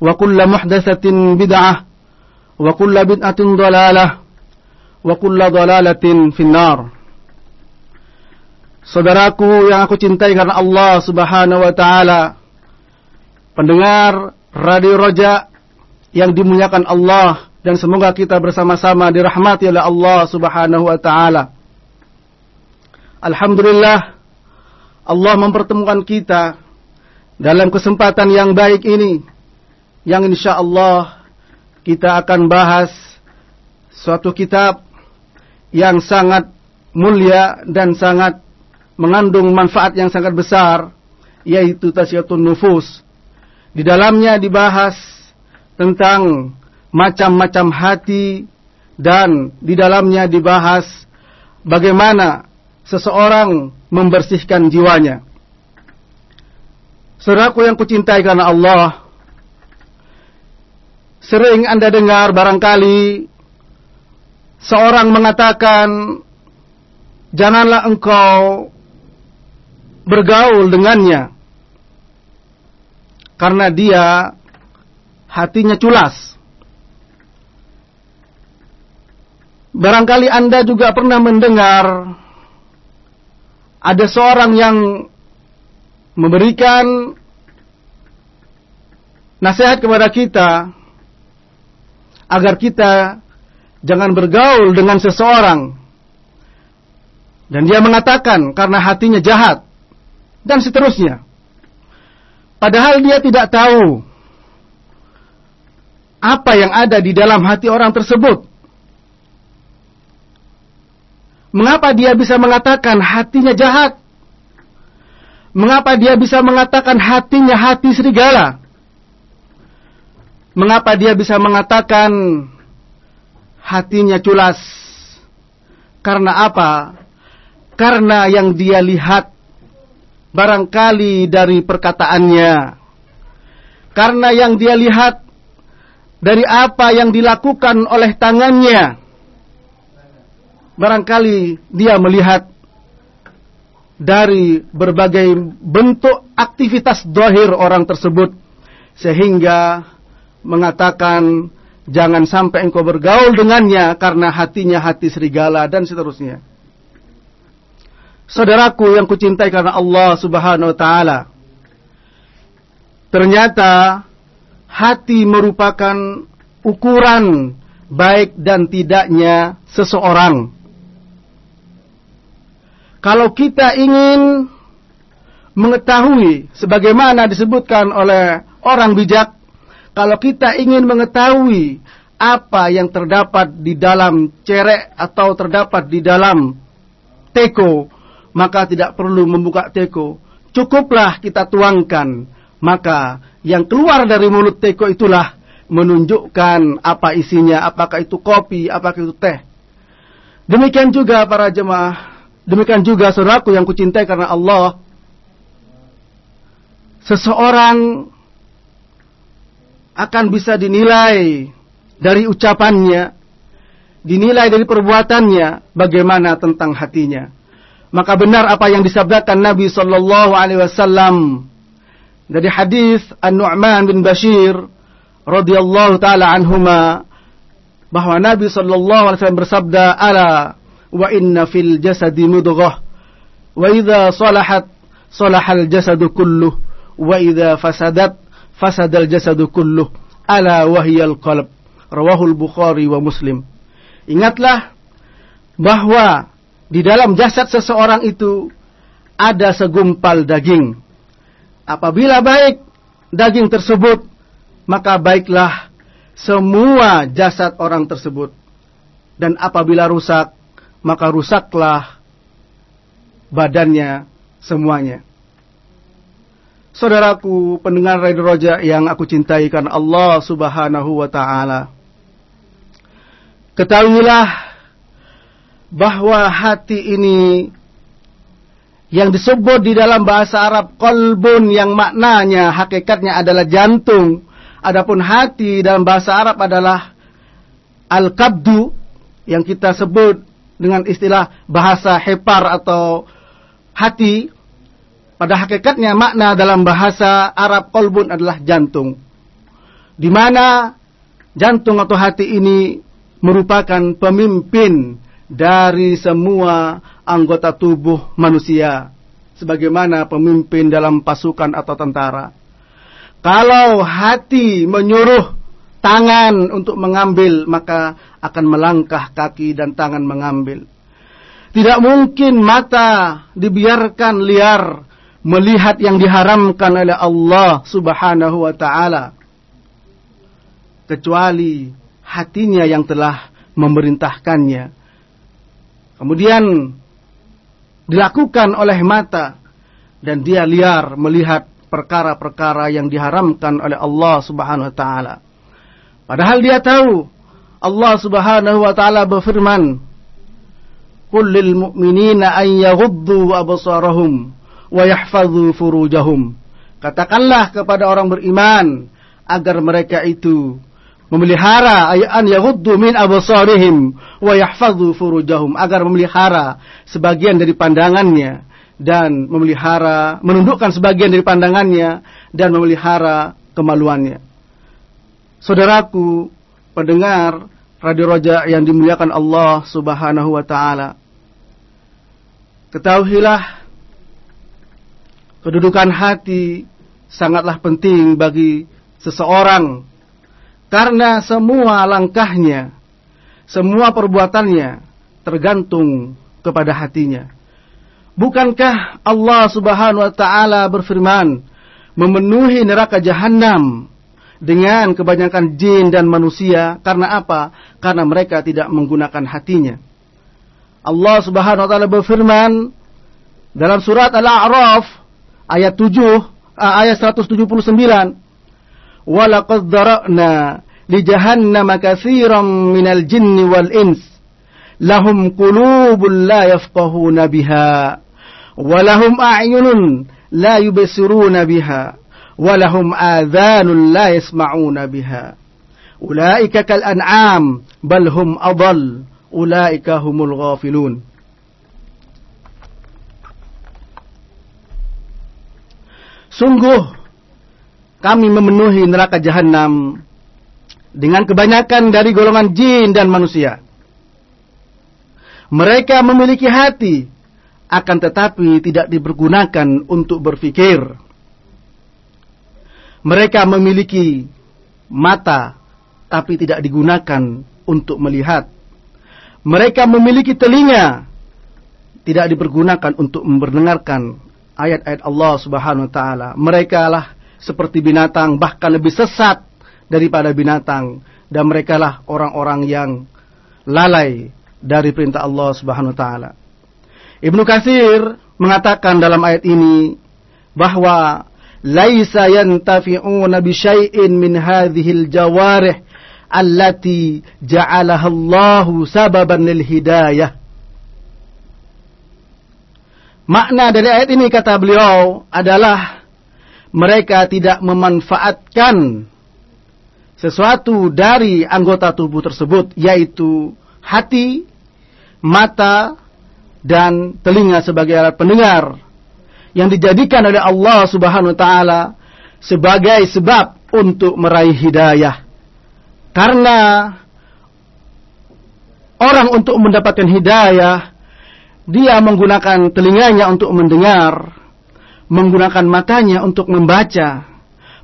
وكل محدثة بدعة وكل بدعة ضلالة وكل ضلالة في النار Saudaraku yang aku cintai karena Allah Subhanahu wa taala. Pendengar Radio Roja yang dimuliakan Allah dan semoga kita bersama-sama dirahmati oleh Allah Subhanahu wa taala. Alhamdulillah Allah mempertemukan kita dalam kesempatan yang baik ini yang insya Allah kita akan bahas suatu kitab yang sangat mulia dan sangat mengandung manfaat yang sangat besar yaitu tasyatun nufus. Di dalamnya dibahas tentang macam-macam hati dan di dalamnya dibahas bagaimana seseorang membersihkan jiwanya. Saudaraku yang kucintai karena Allah, sering Anda dengar barangkali seorang mengatakan, "Janganlah engkau bergaul dengannya." Karena dia hatinya culas. Barangkali Anda juga pernah mendengar ada seorang yang memberikan nasihat kepada kita agar kita jangan bergaul dengan seseorang dan dia mengatakan karena hatinya jahat dan seterusnya padahal dia tidak tahu apa yang ada di dalam hati orang tersebut Mengapa dia bisa mengatakan hatinya jahat? Mengapa dia bisa mengatakan hatinya hati serigala? Mengapa dia bisa mengatakan hatinya culas? Karena apa? Karena yang dia lihat barangkali dari perkataannya. Karena yang dia lihat dari apa yang dilakukan oleh tangannya barangkali dia melihat dari berbagai bentuk aktivitas dohir orang tersebut sehingga mengatakan jangan sampai engkau bergaul dengannya karena hatinya hati serigala dan seterusnya. Saudaraku yang kucintai karena Allah Subhanahu wa taala. Ternyata hati merupakan ukuran baik dan tidaknya seseorang. Kalau kita ingin mengetahui sebagaimana disebutkan oleh orang bijak, kalau kita ingin mengetahui apa yang terdapat di dalam cerek atau terdapat di dalam teko, maka tidak perlu membuka teko. Cukuplah kita tuangkan, maka yang keluar dari mulut teko itulah menunjukkan apa isinya, apakah itu kopi, apakah itu teh. Demikian juga para jemaah Demikian juga saudaraku yang kucintai karena Allah. Seseorang akan bisa dinilai dari ucapannya, dinilai dari perbuatannya, bagaimana tentang hatinya. Maka benar apa yang disabdakan Nabi sallallahu alaihi wasallam dari hadis An-Nu'man bin Bashir radhiyallahu taala anhuma bahwa Nabi sallallahu alaihi wasallam bersabda ala wa inna fil jasadi mudghah wa idza salahat salahal jasadu kulluh wa idza fasadat fasadal jasadu kulluh ala wahyal qalb. Rawahul bukhari wa muslim. Ingatlah bahwa di dalam jasad seseorang itu ada segumpal daging. Apabila baik daging tersebut maka baiklah semua jasad orang tersebut. Dan apabila rusak maka rusaklah badannya semuanya Saudaraku pendengar Radio Roja yang aku cintai karena Allah Subhanahu wa taala. Ketahuilah bahwa hati ini yang disebut di dalam bahasa Arab kolbun yang maknanya hakikatnya adalah jantung. Adapun hati dalam bahasa Arab adalah al-kabdu yang kita sebut dengan istilah bahasa hepar atau hati pada hakikatnya makna dalam bahasa Arab kolbun adalah jantung. Di mana jantung atau hati ini merupakan pemimpin dari semua anggota tubuh manusia. Sebagaimana pemimpin dalam pasukan atau tentara. Kalau hati menyuruh tangan untuk mengambil, maka akan melangkah kaki dan tangan mengambil. Tidak mungkin mata dibiarkan liar melihat yang diharamkan oleh Allah Subhanahu wa taala kecuali hatinya yang telah memerintahkannya. Kemudian dilakukan oleh mata dan dia liar melihat perkara-perkara yang diharamkan oleh Allah Subhanahu wa taala. Padahal dia tahu Allah Subhanahu wa taala berfirman, "Qul lil mu'minina an yaghuddu absarahum wa furujahum. Katakanlah kepada orang beriman agar mereka itu memelihara ayat yaghuddu min absarihim wa furujahum agar memelihara sebagian dari pandangannya dan memelihara menundukkan sebagian dari pandangannya dan memelihara kemaluannya. Saudaraku, pendengar Radio Roja yang dimuliakan Allah Subhanahu wa taala. Ketahuilah Kedudukan hati sangatlah penting bagi seseorang karena semua langkahnya, semua perbuatannya tergantung kepada hatinya. Bukankah Allah Subhanahu wa taala berfirman memenuhi neraka jahanam dengan kebanyakan jin dan manusia karena apa? Karena mereka tidak menggunakan hatinya. Allah Subhanahu wa taala berfirman dalam surat Al-A'raf ayat 7 uh, ayat 179 walaqad dara'na li jahannama katsiran minal jinni wal ins lahum qulubun la yafqahuna biha wa lahum a'yunun la yubsiruna biha wa lahum adhanun la yasma'una biha ulaika kal an'am bal hum adall ulaika humul ghafilun Sungguh kami memenuhi neraka jahanam dengan kebanyakan dari golongan jin dan manusia. Mereka memiliki hati, akan tetapi tidak dipergunakan untuk berpikir. Mereka memiliki mata, tapi tidak digunakan untuk melihat. Mereka memiliki telinga, tidak dipergunakan untuk mendengarkan ayat-ayat Allah Subhanahu wa taala. Mereka lah seperti binatang bahkan lebih sesat daripada binatang dan mereka lah orang-orang yang lalai dari perintah Allah Subhanahu wa taala. Ibnu Katsir mengatakan dalam ayat ini bahwa laisa yantafi'una bi syai'in min hadhil jawarih allati ja'alaha Allahu sababan lil hidayah Makna dari ayat ini kata beliau adalah mereka tidak memanfaatkan sesuatu dari anggota tubuh tersebut yaitu hati, mata, dan telinga sebagai alat pendengar yang dijadikan oleh Allah Subhanahu wa taala sebagai sebab untuk meraih hidayah. Karena orang untuk mendapatkan hidayah dia menggunakan telinganya untuk mendengar, menggunakan matanya untuk membaca,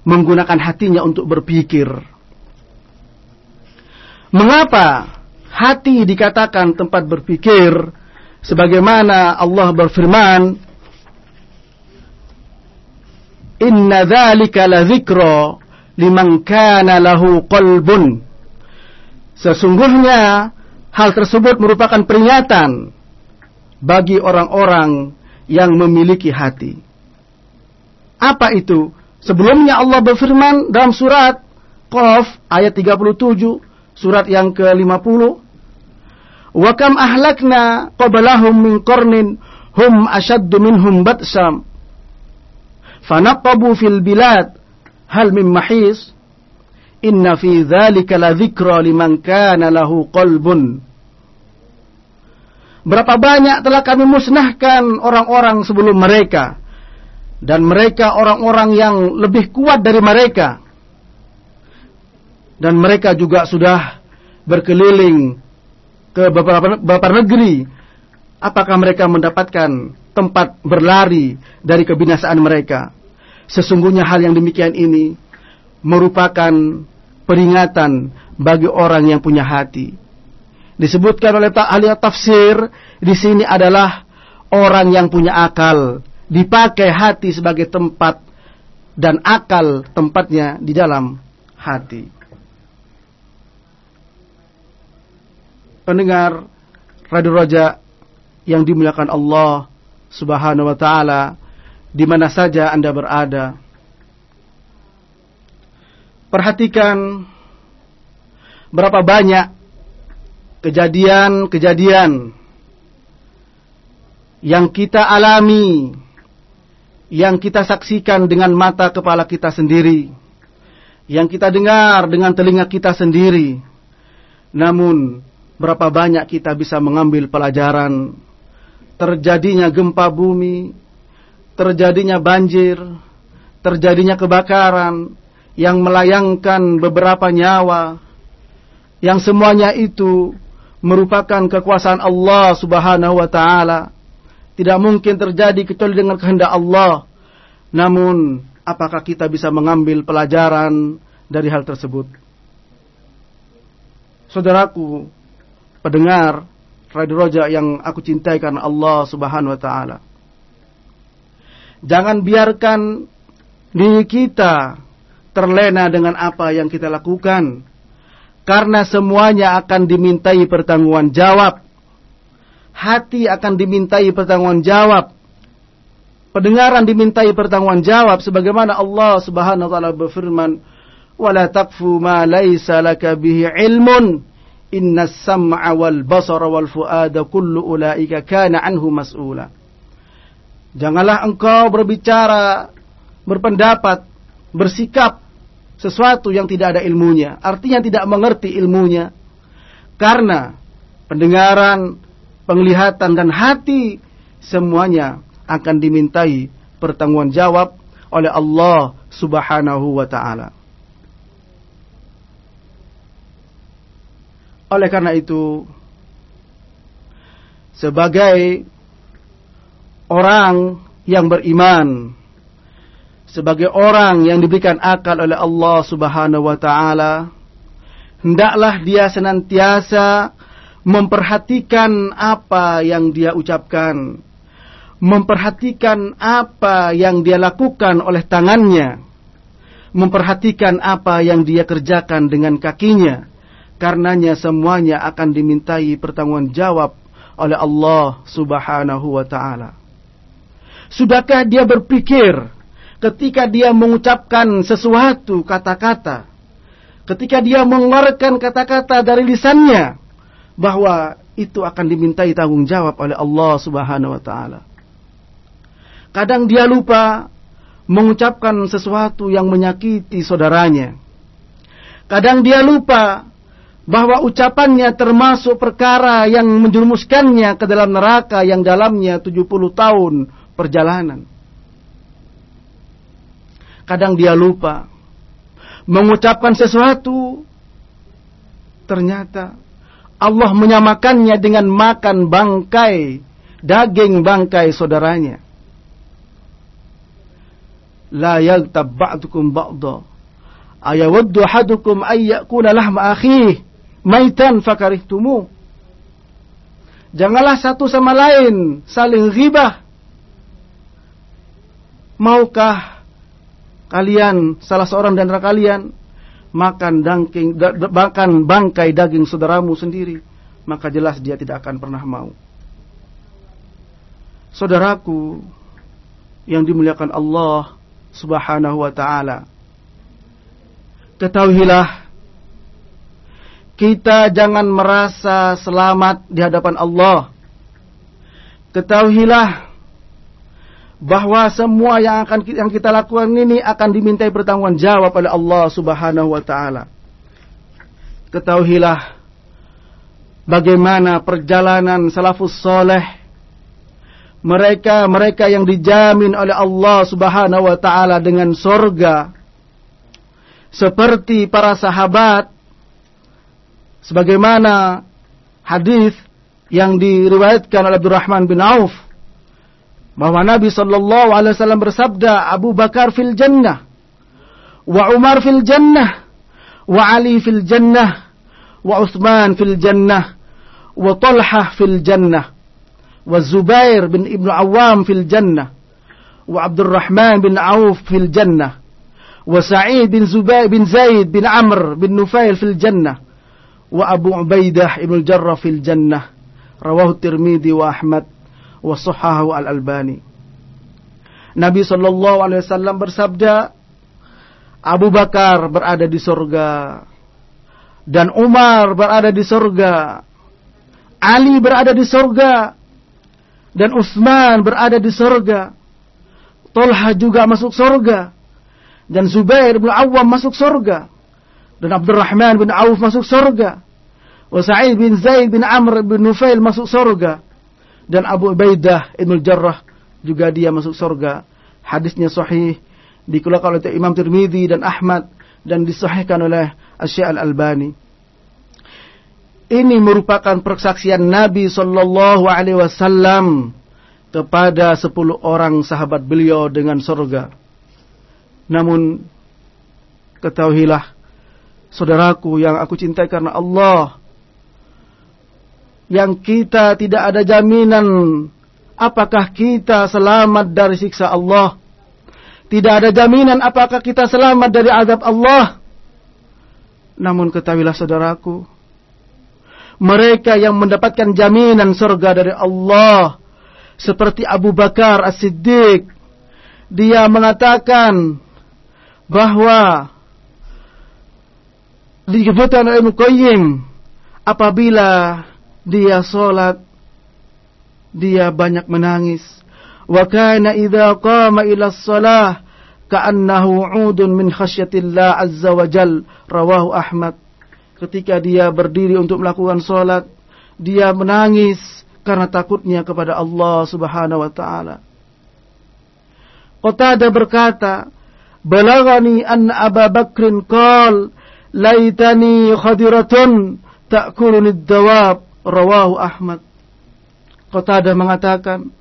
menggunakan hatinya untuk berpikir. Mengapa hati dikatakan tempat berpikir sebagaimana Allah berfirman Inna dzalika la dzikra liman kana lahu qalbun Sesungguhnya hal tersebut merupakan peringatan bagi orang-orang yang memiliki hati. Apa itu? Sebelumnya Allah berfirman dalam surat Qaf ayat 37 surat yang ke-50 Wa kam ahlakna qablahum min qarnin hum ashaddu minhum batsam fanaqabu fil bilad hal min mahis inna fi dzalika la dzikra liman kana lahu qalbun Berapa banyak telah kami musnahkan orang-orang sebelum mereka dan mereka orang-orang yang lebih kuat dari mereka dan mereka juga sudah berkeliling ke beberapa, beberapa negeri. Apakah mereka mendapatkan tempat berlari dari kebinasaan mereka? Sesungguhnya hal yang demikian ini merupakan peringatan bagi orang yang punya hati. Disebutkan oleh ahli tafsir di sini adalah orang yang punya akal, dipakai hati sebagai tempat dan akal tempatnya di dalam hati. pendengar Radio Roja yang dimuliakan Allah Subhanahu wa taala di mana saja Anda berada. Perhatikan berapa banyak kejadian-kejadian yang kita alami, yang kita saksikan dengan mata kepala kita sendiri, yang kita dengar dengan telinga kita sendiri. Namun Berapa banyak kita bisa mengambil pelajaran terjadinya gempa bumi, terjadinya banjir, terjadinya kebakaran yang melayangkan beberapa nyawa, yang semuanya itu merupakan kekuasaan Allah Subhanahu wa taala. Tidak mungkin terjadi kecuali dengan kehendak Allah. Namun, apakah kita bisa mengambil pelajaran dari hal tersebut? Saudaraku, pendengar Radio Roja yang aku cintai karena Allah Subhanahu wa taala. Jangan biarkan diri kita terlena dengan apa yang kita lakukan karena semuanya akan dimintai pertanggungan jawab. Hati akan dimintai pertanggungan jawab. Pendengaran dimintai pertanggungan jawab sebagaimana Allah Subhanahu wa taala berfirman, "Wala taqfu ma laisa laka bihi ilmun." Inna sam'a wal basara wal fuada kullu ulaika kana anhu mas'ula. Janganlah engkau berbicara, berpendapat, bersikap sesuatu yang tidak ada ilmunya. Artinya tidak mengerti ilmunya. Karena pendengaran, penglihatan dan hati semuanya akan dimintai pertanggungan jawab oleh Allah Subhanahu wa taala. Oleh karena itu, sebagai orang yang beriman, sebagai orang yang diberikan akal oleh Allah Subhanahu wa taala, hendaklah dia senantiasa memperhatikan apa yang dia ucapkan, memperhatikan apa yang dia lakukan oleh tangannya, memperhatikan apa yang dia kerjakan dengan kakinya Karenanya semuanya akan dimintai pertanggungan jawab oleh Allah Subhanahu wa taala. Sudahkah dia berpikir ketika dia mengucapkan sesuatu kata-kata, ketika dia mengeluarkan kata-kata dari lisannya bahwa itu akan dimintai tanggung jawab oleh Allah Subhanahu wa taala. Kadang dia lupa mengucapkan sesuatu yang menyakiti saudaranya Kadang dia lupa bahwa ucapannya termasuk perkara yang menjerumuskannya ke dalam neraka yang dalamnya 70 tahun perjalanan. Kadang dia lupa mengucapkan sesuatu ternyata Allah menyamakannya dengan makan bangkai daging bangkai saudaranya. La yaltab ba'dukum ba'da. Ayawaddu hadukum ayyakuna lahma akhih maitan fakarihtumu. Janganlah satu sama lain saling ghibah. Maukah kalian salah seorang dan kalian makan daging makan bangkai daging saudaramu sendiri, maka jelas dia tidak akan pernah mau. Saudaraku yang dimuliakan Allah Subhanahu wa taala. Ketahuilah kita jangan merasa selamat di hadapan Allah. Ketahuilah bahwa semua yang akan yang kita lakukan ini akan dimintai pertanggungan jawab oleh Allah Subhanahu wa taala. Ketahuilah bagaimana perjalanan salafus soleh. Mereka mereka yang dijamin oleh Allah Subhanahu wa taala dengan surga seperti para sahabat. Sebagaimana hadis yang diriwayatkan oleh Abdurrahman bin Auf bahwa Nabi sallallahu alaihi wasallam bersabda Abu Bakar fil jannah wa Umar fil jannah wa Ali fil jannah wa Utsman fil jannah wa Talhah fil jannah wa Zubair bin Ibnu Awam fil jannah wa Abdurrahman bin Auf fil jannah wa Sa'id bin Zubair bin Zaid bin Amr bin Nufail fil jannah wa Abu Ubaidah ibn Jarrah fil jannah. Rawahu Tirmidzi wa Ahmad wa sahahu al-Albani. Nabi sallallahu alaihi wasallam bersabda, Abu Bakar berada di surga dan Umar berada di surga. Ali berada di surga dan Utsman berada di surga. Tolha juga masuk surga dan Zubair bin Awam masuk surga dan Abdurrahman bin Auf masuk surga. Wa Sa'id bin Zaid bin Amr bin Nufail masuk surga dan Abu Ubaidah Ibnu Jarrah juga dia masuk surga. Hadisnya sahih dikeluarkan oleh Imam Tirmidzi dan Ahmad dan disahihkan oleh Asy Al-Albani. Ini merupakan persaksian Nabi sallallahu alaihi wasallam kepada sepuluh orang sahabat beliau dengan surga. Namun ketahuilah saudaraku yang aku cintai karena Allah yang kita tidak ada jaminan apakah kita selamat dari siksa Allah. Tidak ada jaminan apakah kita selamat dari azab Allah. Namun ketahuilah saudaraku, mereka yang mendapatkan jaminan surga dari Allah seperti Abu Bakar As-Siddiq dia mengatakan bahwa disebutkan oleh Muqayyim apabila dia salat dia banyak menangis. Wa kana idza qama ila shalah ka'annahu 'udun min khasyatillah azza wa jal rawahu Ahmad. Ketika dia berdiri untuk melakukan salat dia menangis karena takutnya kepada Allah Subhanahu wa taala. Qatada berkata balagani an Abu Bakrin qal laitani khadiratun ta'kuluni ad-dawab Rawahu Ahmad. Qatada mengatakan,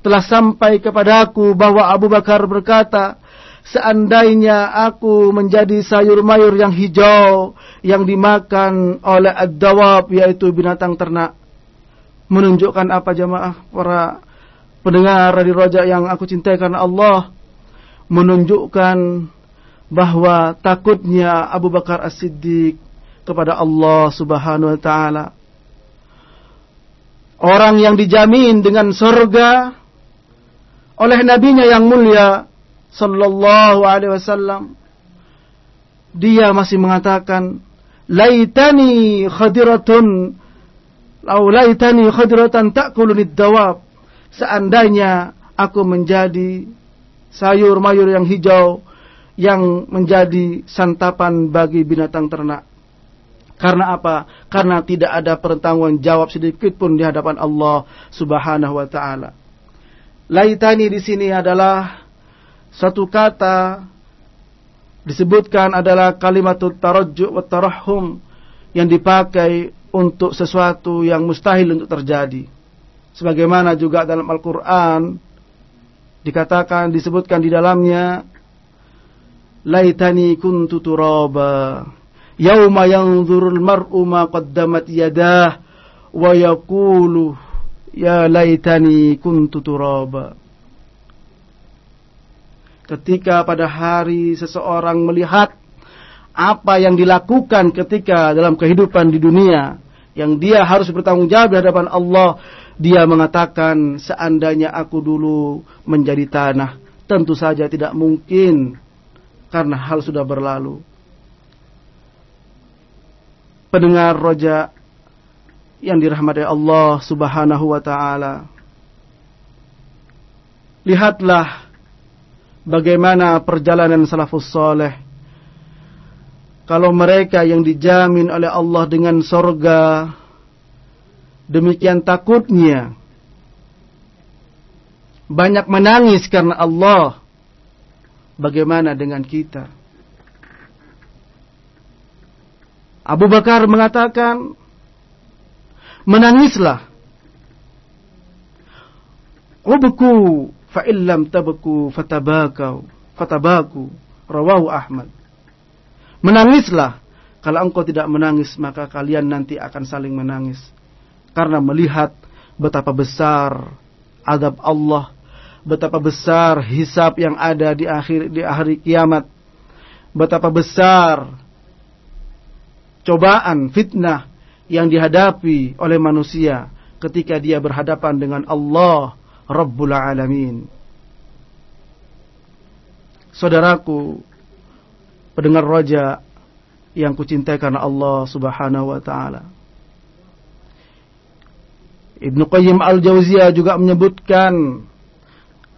telah sampai kepadaku bahwa Abu Bakar berkata, seandainya aku menjadi sayur mayur yang hijau yang dimakan oleh ad-dawab yaitu binatang ternak. Menunjukkan apa jamaah para pendengar dari Roja yang aku cintai karena Allah menunjukkan bahwa takutnya Abu Bakar As-Siddiq kepada Allah Subhanahu wa taala Orang yang dijamin dengan surga oleh nabinya yang mulia sallallahu alaihi wasallam dia masih mengatakan laitani khadiratun lau laitani khadiratan ta'kulunid dawab seandainya aku menjadi sayur mayur yang hijau yang menjadi santapan bagi binatang ternak. Karena apa? Karena tidak ada pertanggung jawab sedikit pun di hadapan Allah Subhanahu wa taala. Laitani di sini adalah satu kata disebutkan adalah kalimat tarajju wa tarahum yang dipakai untuk sesuatu yang mustahil untuk terjadi. Sebagaimana juga dalam Al-Qur'an dikatakan disebutkan di dalamnya laitani kuntu turaba yauma yanzurul mar'u ma qaddamat yadah wa ya laitani kuntu turaba. Ketika pada hari seseorang melihat apa yang dilakukan ketika dalam kehidupan di dunia yang dia harus bertanggung jawab di hadapan Allah dia mengatakan seandainya aku dulu menjadi tanah tentu saja tidak mungkin karena hal sudah berlalu pendengar roja yang dirahmati Allah Subhanahu wa taala. Lihatlah bagaimana perjalanan salafus soleh. Kalau mereka yang dijamin oleh Allah dengan sorga, demikian takutnya, banyak menangis karena Allah. Bagaimana dengan kita? Abu Bakar mengatakan, menangislah. Ubku fa'illam tabku fatabakau fatabaku rawahu Ahmad. Menangislah. Kalau engkau tidak menangis, maka kalian nanti akan saling menangis. Karena melihat betapa besar adab Allah, betapa besar hisab yang ada di akhir di hari kiamat, betapa besar cobaan, fitnah yang dihadapi oleh manusia ketika dia berhadapan dengan Allah Rabbul Alamin. Saudaraku, pendengar roja yang kucintai karena Allah Subhanahu wa taala. Ibnu Qayyim Al-Jauziyah juga menyebutkan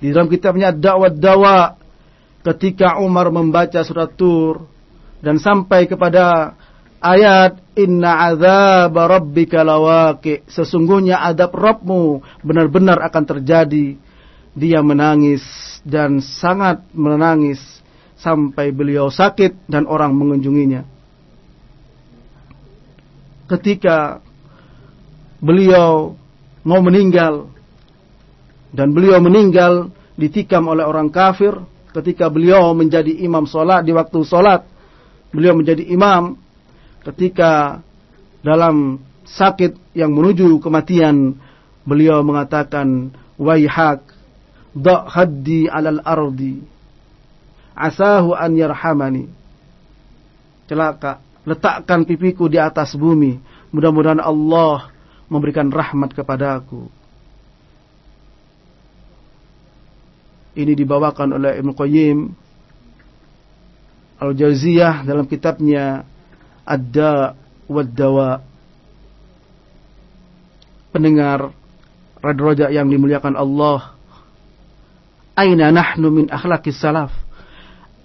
di dalam kitabnya Dakwah Dawa ketika Umar membaca surat Tur dan sampai kepada ayat inna azab rabbika lawaqi. Sesungguhnya adab Rabbmu benar-benar akan terjadi. Dia menangis dan sangat menangis sampai beliau sakit dan orang mengunjunginya. Ketika beliau mau meninggal dan beliau meninggal ditikam oleh orang kafir. Ketika beliau menjadi imam solat di waktu solat beliau menjadi imam ketika dalam sakit yang menuju kematian beliau mengatakan waihak da haddi alal ardi asahu an yarhamani. Celaka letakkan pipiku di atas bumi. Mudah-mudahan Allah memberikan rahmat kepadaku ini dibawakan oleh Ibnu Qayyim Al-Jauziyah dalam kitabnya ada wadawa pendengar radio roja yang dimuliakan Allah. Aina nahnu min akhlaqis salaf?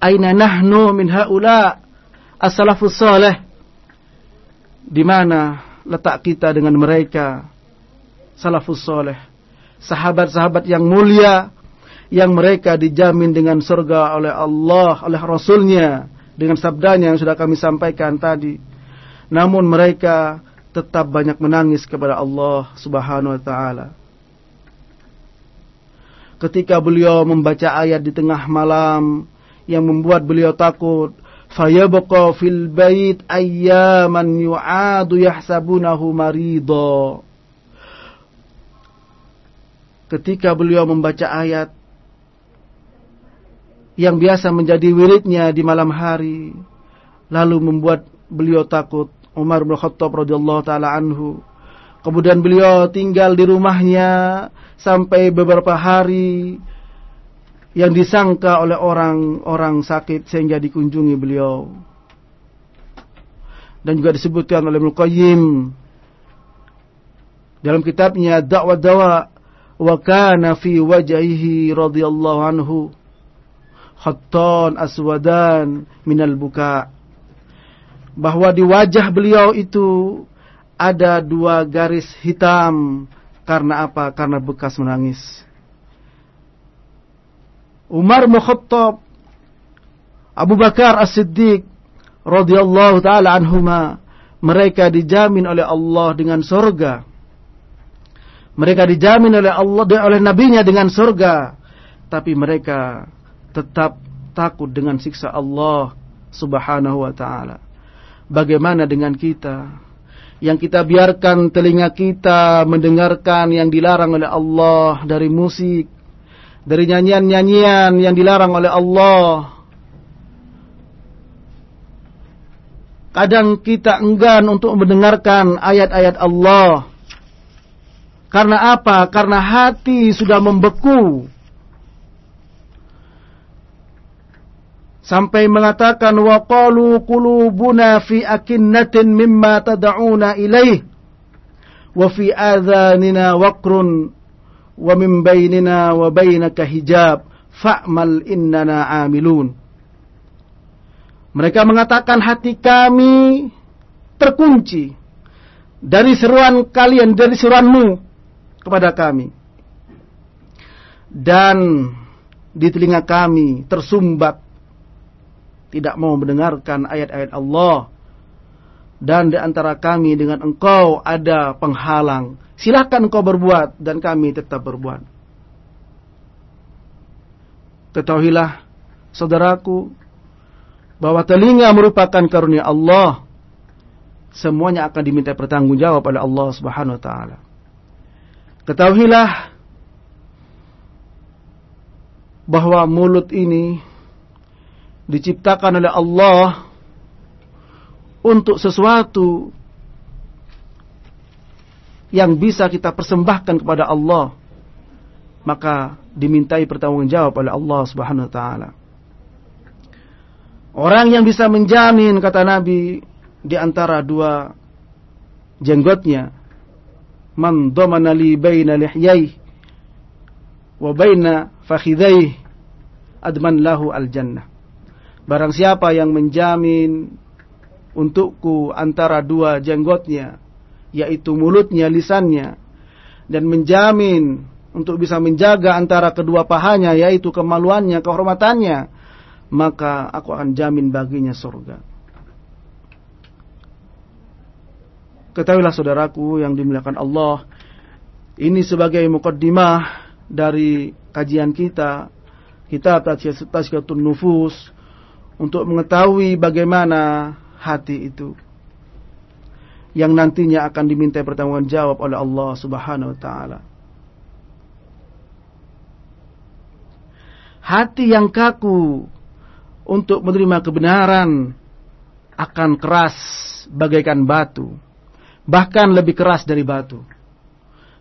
Aina nahnu min haula as-salafus salih? Di mana letak kita dengan mereka salafus salih? Sahabat-sahabat yang mulia yang mereka dijamin dengan surga oleh Allah oleh Rasulnya dengan sabdanya yang sudah kami sampaikan tadi. Namun mereka tetap banyak menangis kepada Allah Subhanahu wa taala. Ketika beliau membaca ayat di tengah malam yang membuat beliau takut, fayabqa fil bait ayyaman yu'adu yahsabunahu marido. Ketika beliau membaca ayat yang biasa menjadi wiridnya di malam hari lalu membuat beliau takut. Umar bin Khattab radhiyallahu taala anhu. Kemudian beliau tinggal di rumahnya sampai beberapa hari yang disangka oleh orang-orang sakit sehingga dikunjungi beliau. Dan juga disebutkan oleh Ibnu dalam kitabnya Dakwah Dawa wa kana fi wajhihi radhiyallahu anhu khattan aswadan minal buka. Bahwa di wajah beliau itu ada dua garis hitam karena apa? Karena bekas menangis. Umar Mukhattab Abu Bakar As-Siddiq radhiyallahu taala anhuma mereka dijamin oleh Allah dengan surga. Mereka dijamin oleh Allah oleh nabinya dengan surga. Tapi mereka tetap takut dengan siksa Allah Subhanahu wa taala. Bagaimana dengan kita? Yang kita biarkan telinga kita mendengarkan yang dilarang oleh Allah dari musik, dari nyanyian-nyanyian yang dilarang oleh Allah, Kadang kita enggan untuk mendengarkan ayat-ayat Allah. Karena apa? Karena hati sudah membeku. Sampai mengatakan wa qalu qulubuna fi akinnatin mimma tad'una ilaih wa fi adhanina waqrun wa min bainina wa bainaka hijab fa'mal innana amilun. Mereka mengatakan hati kami terkunci dari seruan kalian, dari seruanmu kepada kami. Dan di telinga kami tersumbat tidak mau mendengarkan ayat-ayat Allah. Dan di antara kami dengan engkau ada penghalang. Silahkan engkau berbuat dan kami tetap berbuat. Ketahuilah saudaraku bahwa telinga merupakan karunia Allah, semuanya akan diminta pertanggungjawab oleh Allah Subhanahu wa taala. Ketahuilah bahwa mulut ini diciptakan oleh Allah untuk sesuatu yang bisa kita persembahkan kepada Allah maka dimintai pertanggungjawab oleh Allah Subhanahu wa taala. Orang yang bisa menjamin kata Nabi di antara dua jenggotnya man dhamana li baina lihyai wa baina fakhidai adman lahu al jannah barang siapa yang menjamin untukku antara dua jenggotnya yaitu mulutnya lisannya dan menjamin untuk bisa menjaga antara kedua pahanya yaitu kemaluannya kehormatannya maka aku akan jamin baginya surga. Ketahuilah saudaraku yang dimuliakan Allah, ini sebagai mukaddimah dari kajian kita, kita Tazkiyatun Nufus untuk mengetahui bagaimana hati itu yang nantinya akan diminta pertanggungan jawab oleh Allah Subhanahu wa taala. Hati yang kaku untuk menerima kebenaran akan keras bagaikan batu, bahkan lebih keras dari batu.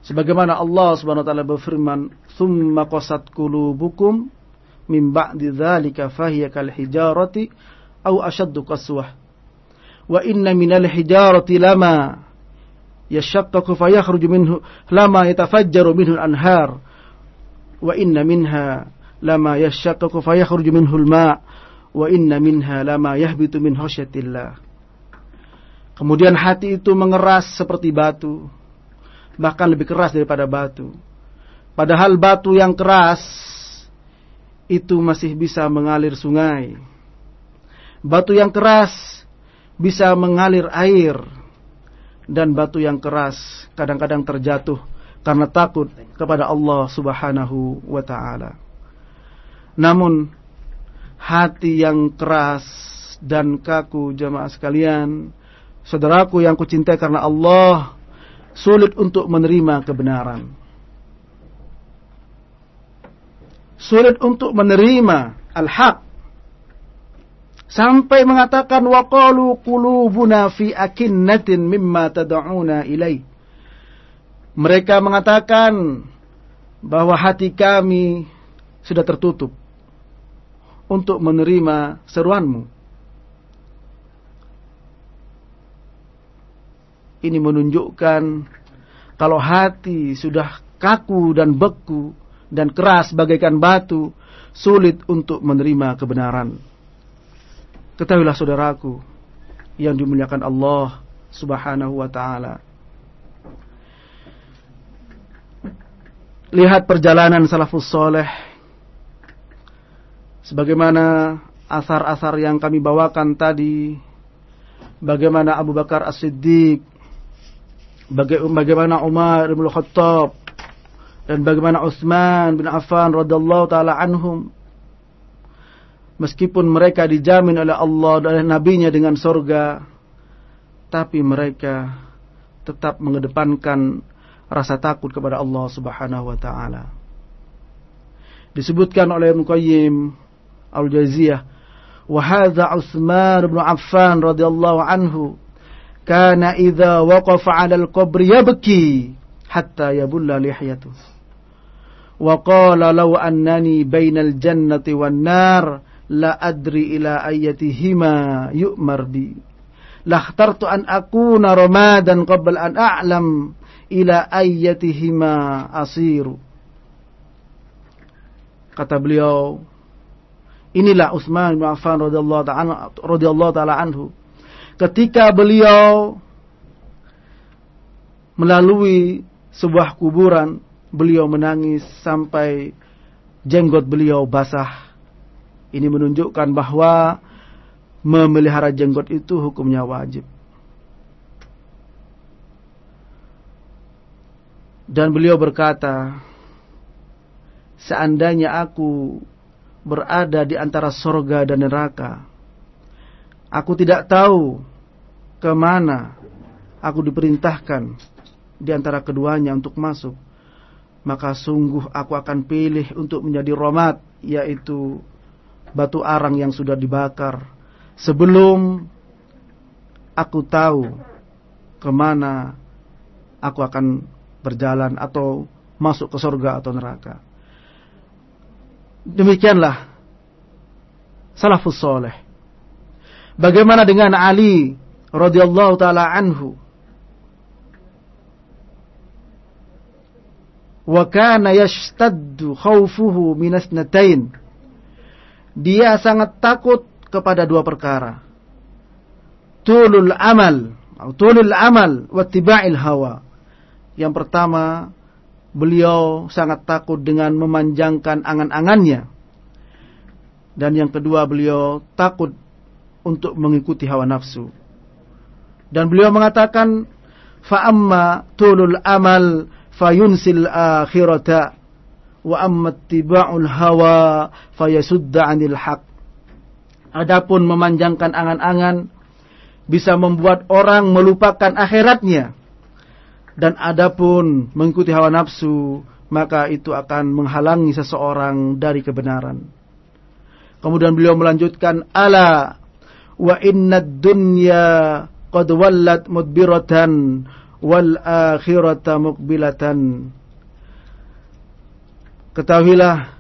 Sebagaimana Allah Subhanahu wa taala berfirman, "Tsumma qasat qulubukum min ba'di dzalika fahiya kal hijarati aw ashaddu qaswah." Wa inna minal hijarati lama yashaqqaqu fayakhruju minhu lama yatafajjaru minhu al-anhar wa inna minha lama yashaqqaqu fayakhruju minhu al-ma' wa inna minha lama yahbitu min khasyatillah. Kemudian hati itu mengeras seperti batu, bahkan lebih keras daripada batu. Padahal batu yang keras itu masih bisa mengalir sungai. Batu yang keras bisa mengalir air. Dan batu yang keras kadang-kadang terjatuh karena takut kepada Allah Subhanahu wa taala. Namun hati yang keras dan kaku jamaah sekalian, saudaraku yang kucintai karena Allah, sulit untuk menerima kebenaran. Sulit untuk menerima al-haq. Sampai mengatakan waqalu qulubuna fi akinnatin mimma tad'una ilai. Mereka mengatakan bahwa hati kami sudah tertutup untuk menerima seruanmu. Ini menunjukkan kalau hati sudah kaku dan beku, dan keras bagaikan batu, sulit untuk menerima kebenaran. Ketahuilah saudaraku yang dimuliakan Allah Subhanahu wa taala. Lihat perjalanan salafus soleh sebagaimana asar-asar yang kami bawakan tadi bagaimana Abu Bakar As-Siddiq bagaimana Umar bin Khattab dan bagaimana Utsman bin Affan radhiyallahu taala anhum. Meskipun mereka dijamin oleh Allah dan oleh nabinya dengan surga tapi mereka tetap mengedepankan rasa takut kepada Allah Subhanahu wa taala. Disebutkan oleh Muqayyim Al-Jaiziyah wa hadza Utsman bin Affan radhiyallahu anhu kana idza waqafa 'ala al-qabr yabki hatta yabulla lihyatuhu wa qala law annani bainal jannati wan nar la adri ila ayyatihima yu'mar bi. Lakhtartu an akuna ramadan qabla an a'lam ila ayyatihima asiru. Kata beliau inilah Utsman bin Affan radhiyallahu ta'ala radhiyallahu ta'ala anhu. Ketika beliau melalui sebuah kuburan beliau menangis sampai jenggot beliau basah. Ini menunjukkan bahwa memelihara jenggot itu hukumnya wajib. Dan beliau berkata, seandainya aku berada di antara sorga dan neraka, aku tidak tahu ke mana aku diperintahkan di antara keduanya untuk masuk maka sungguh aku akan pilih untuk menjadi romat, yaitu batu arang yang sudah dibakar. Sebelum aku tahu ke mana aku akan berjalan atau masuk ke surga atau neraka. Demikianlah salafus soleh. Bagaimana dengan Ali radhiyallahu taala anhu wa kana yashtaddu khawfuhu minas natain. Dia sangat takut kepada dua perkara. Tulul amal, atau tulul amal wa tiba'il hawa. Yang pertama, beliau sangat takut dengan memanjangkan angan-angannya. Dan yang kedua, beliau takut untuk mengikuti hawa nafsu. Dan beliau mengatakan, fa'amma tulul amal fayunsil akhirata wa amma tiba'ul hawa fayasudda 'anil haq. Adapun memanjangkan angan-angan bisa membuat orang melupakan akhiratnya. Dan adapun mengikuti hawa nafsu, maka itu akan menghalangi seseorang dari kebenaran. Kemudian beliau melanjutkan, Ala wa inna dunya qad wallat mudbiratan wal akhirata muqbilatan. Ketahuilah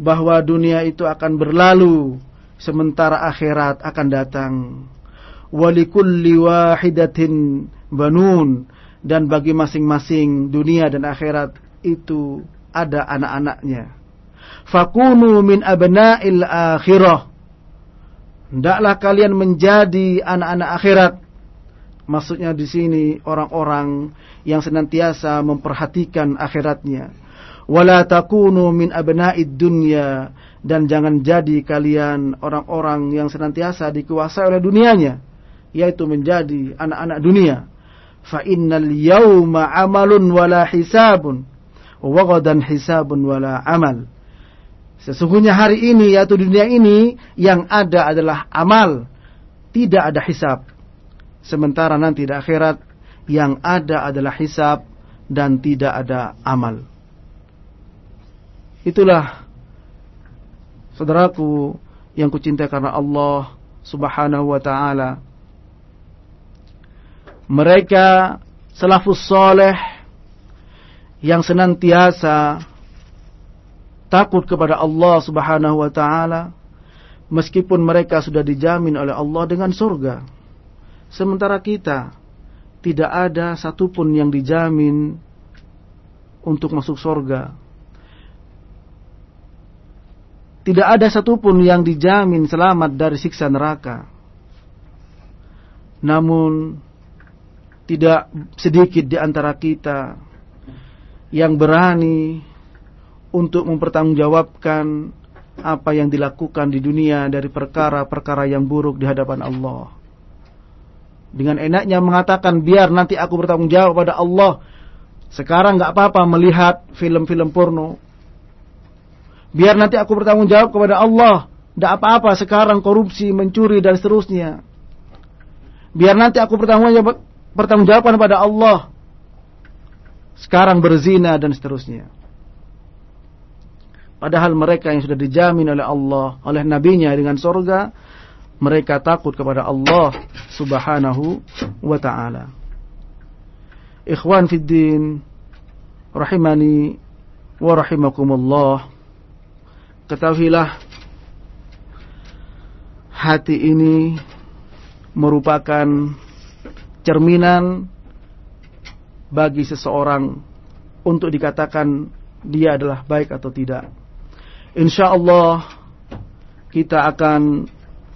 bahwa dunia itu akan berlalu sementara akhirat akan datang. Walikulli wahidatin banun dan bagi masing-masing dunia dan akhirat itu ada anak-anaknya. Fakunu min abna'il akhirah. Hendaklah kalian menjadi anak-anak akhirat Maksudnya di sini orang-orang yang senantiasa memperhatikan akhiratnya. Wala takunu min abna'id dunya dan jangan jadi kalian orang-orang yang senantiasa dikuasai oleh dunianya, yaitu menjadi anak-anak dunia. Fa innal yawma amalun wala hisabun wa ghadan hisabun wala amal. Sesungguhnya hari ini yaitu dunia ini yang ada adalah amal, tidak ada hisab Sementara nanti di akhirat yang ada adalah hisab dan tidak ada amal. Itulah saudaraku yang kucintai karena Allah Subhanahu wa taala. Mereka salafus soleh yang senantiasa takut kepada Allah Subhanahu wa taala meskipun mereka sudah dijamin oleh Allah dengan surga. Sementara kita tidak ada satupun yang dijamin untuk masuk sorga. tidak ada satupun yang dijamin selamat dari siksa neraka. Namun tidak sedikit di antara kita yang berani untuk mempertanggungjawabkan apa yang dilakukan di dunia dari perkara-perkara yang buruk di hadapan Allah. Dengan enaknya mengatakan biar nanti aku bertanggung jawab pada Allah. Sekarang nggak apa-apa melihat film-film porno. Biar nanti aku bertanggung jawab kepada Allah. Tidak apa-apa sekarang korupsi, mencuri dan seterusnya. Biar nanti aku bertanggung jawab, bertanggung jawab kepada Allah. Sekarang berzina dan seterusnya. Padahal mereka yang sudah dijamin oleh Allah, oleh nabinya dengan surga, mereka takut kepada Allah subhanahu wa ta'ala. Ikhwan fid din, rahimani wa rahimakumullah. Ketahuilah, hati ini merupakan cerminan bagi seseorang untuk dikatakan dia adalah baik atau tidak. Insya Allah kita akan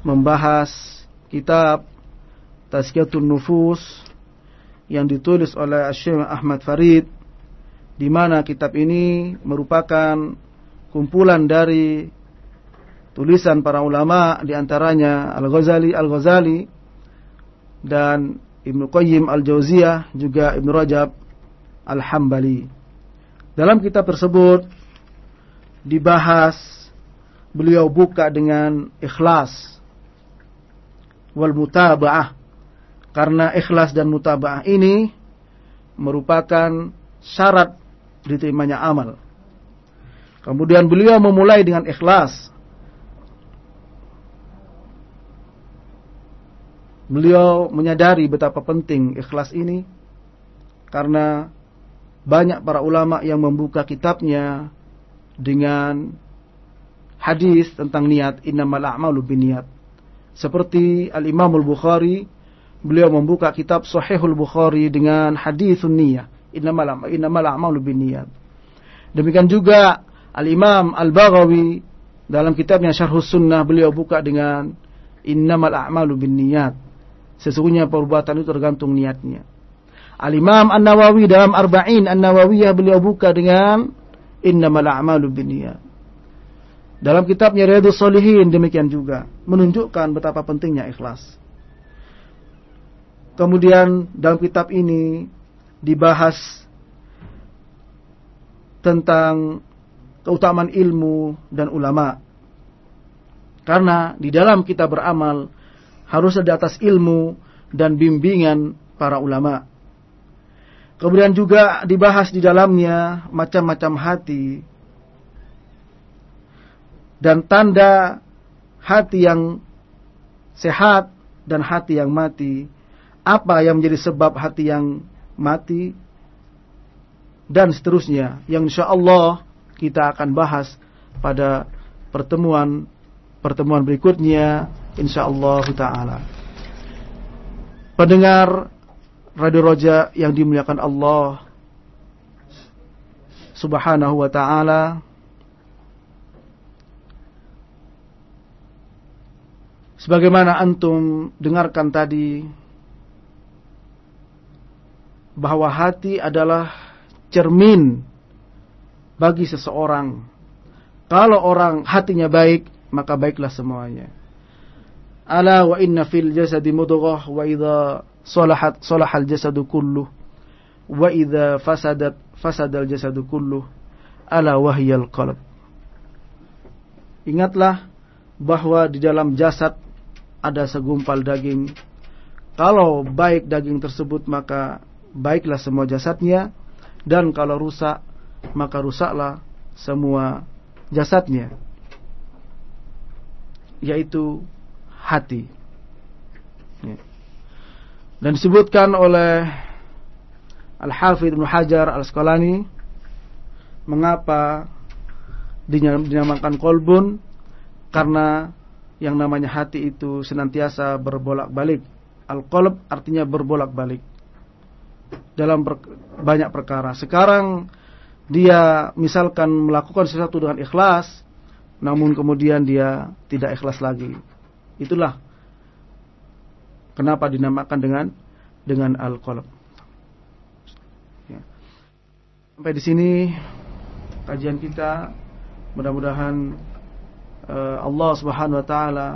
membahas kitab Tazkiyatun Nufus yang ditulis oleh Syekh Ahmad Farid di mana kitab ini merupakan kumpulan dari tulisan para ulama di antaranya Al-Ghazali Al-Ghazali dan Ibnu Qayyim Al-Jauziyah juga Ibnu Rajab Al-Hambali. Dalam kitab tersebut dibahas beliau buka dengan ikhlas wal mutaba'ah karena ikhlas dan mutaba'ah ini merupakan syarat diterimanya amal. Kemudian beliau memulai dengan ikhlas. Beliau menyadari betapa penting ikhlas ini karena banyak para ulama yang membuka kitabnya dengan hadis tentang niat innamal a'malu binniyat. Seperti Al-Imam Al-Bukhari beliau membuka kitab Sahihul Bukhari dengan hadisun niyah innamal innamal a'malu binniyat. Demikian juga Al-Imam Al-Baghawi dalam kitabnya Syarhus Sunnah beliau buka dengan innamal a'malu binniyat. Sesungguhnya perbuatan itu tergantung niatnya. Al-Imam An-Nawawi dalam Arba'in An-Nawawiyah beliau buka dengan innamal a'malu binniyat. Dalam kitabnya Riyadhus Shalihin demikian juga menunjukkan betapa pentingnya ikhlas. Kemudian dalam kitab ini dibahas tentang keutamaan ilmu dan ulama. Karena di dalam kita beramal harus ada atas ilmu dan bimbingan para ulama. Kemudian juga dibahas di dalamnya macam-macam hati dan tanda hati yang sehat dan hati yang mati. Apa yang menjadi sebab hati yang mati dan seterusnya yang insya Allah kita akan bahas pada pertemuan pertemuan berikutnya insya Allah taala. Pendengar Radio Roja yang dimuliakan Allah Subhanahu wa taala. Sebagaimana antum dengarkan tadi bahwa hati adalah cermin bagi seseorang. Kalau orang hatinya baik, maka baiklah semuanya. Ala wa inna fil jasadi mudghah wa idza salahat salahal jasadu kulluh wa idza fasadat fasadal jasadu kulluh ala wahyal qalb Ingatlah bahwa di dalam jasad ada segumpal daging. Kalau baik daging tersebut maka baiklah semua jasadnya dan kalau rusak maka rusaklah semua jasadnya yaitu hati. Ya. Dan disebutkan oleh Al-Hafidh Ibn Hajar Al-Asqalani mengapa dinamakan kolbun karena yang namanya hati itu senantiasa berbolak-balik. Al-qalb artinya berbolak-balik dalam per banyak perkara. Sekarang dia misalkan melakukan sesuatu dengan ikhlas, namun kemudian dia tidak ikhlas lagi. Itulah kenapa dinamakan dengan dengan al-qalb. Ya. Sampai di sini kajian kita mudah-mudahan Allah Subhanahu wa taala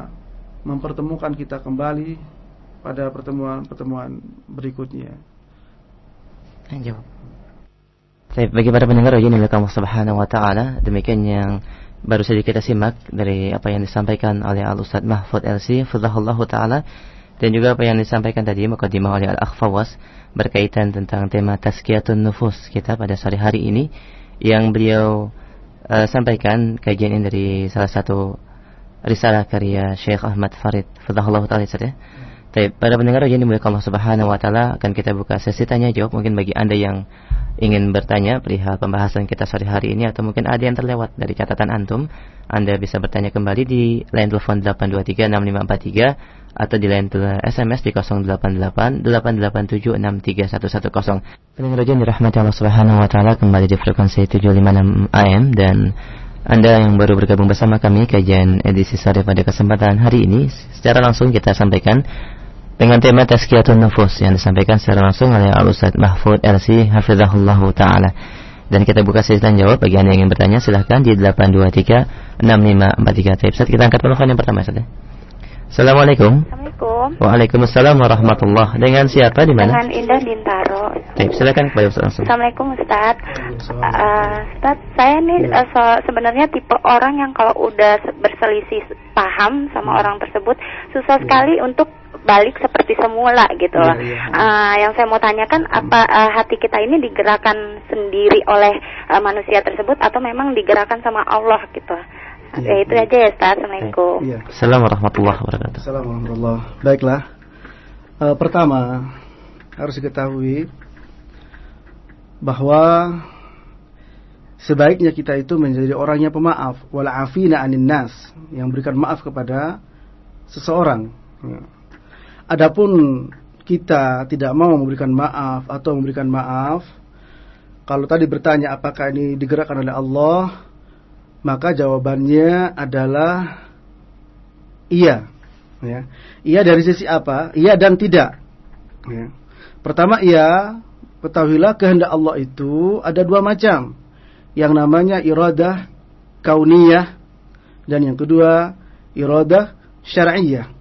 mempertemukan kita kembali pada pertemuan-pertemuan berikutnya. Lanjut. Baik, bagi para pendengar ujian Allah Subhanahu wa taala, demikian yang baru saja kita simak dari apa yang disampaikan oleh Al Ustaz Mahfud LC fadhahullahu taala dan juga apa yang disampaikan tadi mukadimah oleh Al Akhfawas berkaitan tentang tema tazkiyatun nufus kita pada sore hari ini yang beliau uh, sampaikan kajian ini dari salah satu risalah karya Syekh Ahmad Farid fadhahullahu taala ya. Baik, pada pendengar yang dimuliakan Allah Subhanahu wa taala akan kita buka sesi tanya jawab mungkin bagi Anda yang ingin bertanya perihal pembahasan kita sore hari ini atau mungkin ada yang terlewat dari catatan antum, Anda bisa bertanya kembali di line telepon 8236543 atau di line SMS di 088887631110. Pendengar yang dirahmati Allah Subhanahu wa taala kembali di frekuensi 756 AM dan anda yang baru bergabung bersama kami kajian edisi sore pada kesempatan hari ini secara langsung kita sampaikan dengan tema Tazkiyatun Nufus yang disampaikan secara langsung oleh Al Ustaz Mahfud LC Hafizahullah taala. Dan kita buka sesi tanya jawab bagi Anda yang ingin bertanya silahkan di 823 6543. Ustaz kita angkat telepon yang pertama Ustaz. Assalamualaikum. Assalamualaikum. Waalaikumsalam warahmatullah. Dengan siapa di mana? Dengan Indah Bintaro. Baik, silakan kepada Ustaz langsung. Assalamualaikum Ustaz. Uh, Ustaz, saya nih uh, so, sebenarnya tipe orang yang kalau udah berselisih paham sama orang tersebut susah sekali untuk balik seperti semula gitu loh. Ya, ya. Uh, yang saya mau tanyakan apa uh, hati kita ini digerakkan sendiri oleh uh, manusia tersebut atau memang digerakkan sama Allah gitu. Ya, ya itu ya. aja ya Ustaz. Assalamualaikum. Ya. Assalamualaikum warahmatullahi wabarakatuh. Assalamualaikum warahmatullahi Baiklah. Uh, pertama harus diketahui bahwa sebaiknya kita itu menjadi orangnya pemaaf wal afina anin nas yang berikan maaf kepada seseorang. Ya. Adapun kita tidak mau memberikan maaf atau memberikan maaf, kalau tadi bertanya apakah ini digerakkan oleh Allah, maka jawabannya adalah iya. Ya. Iya dari sisi apa? Iya dan tidak. Ya. Pertama iya, ketahuilah kehendak Allah itu ada dua macam. Yang namanya iradah kauniyah dan yang kedua iradah syar'iyah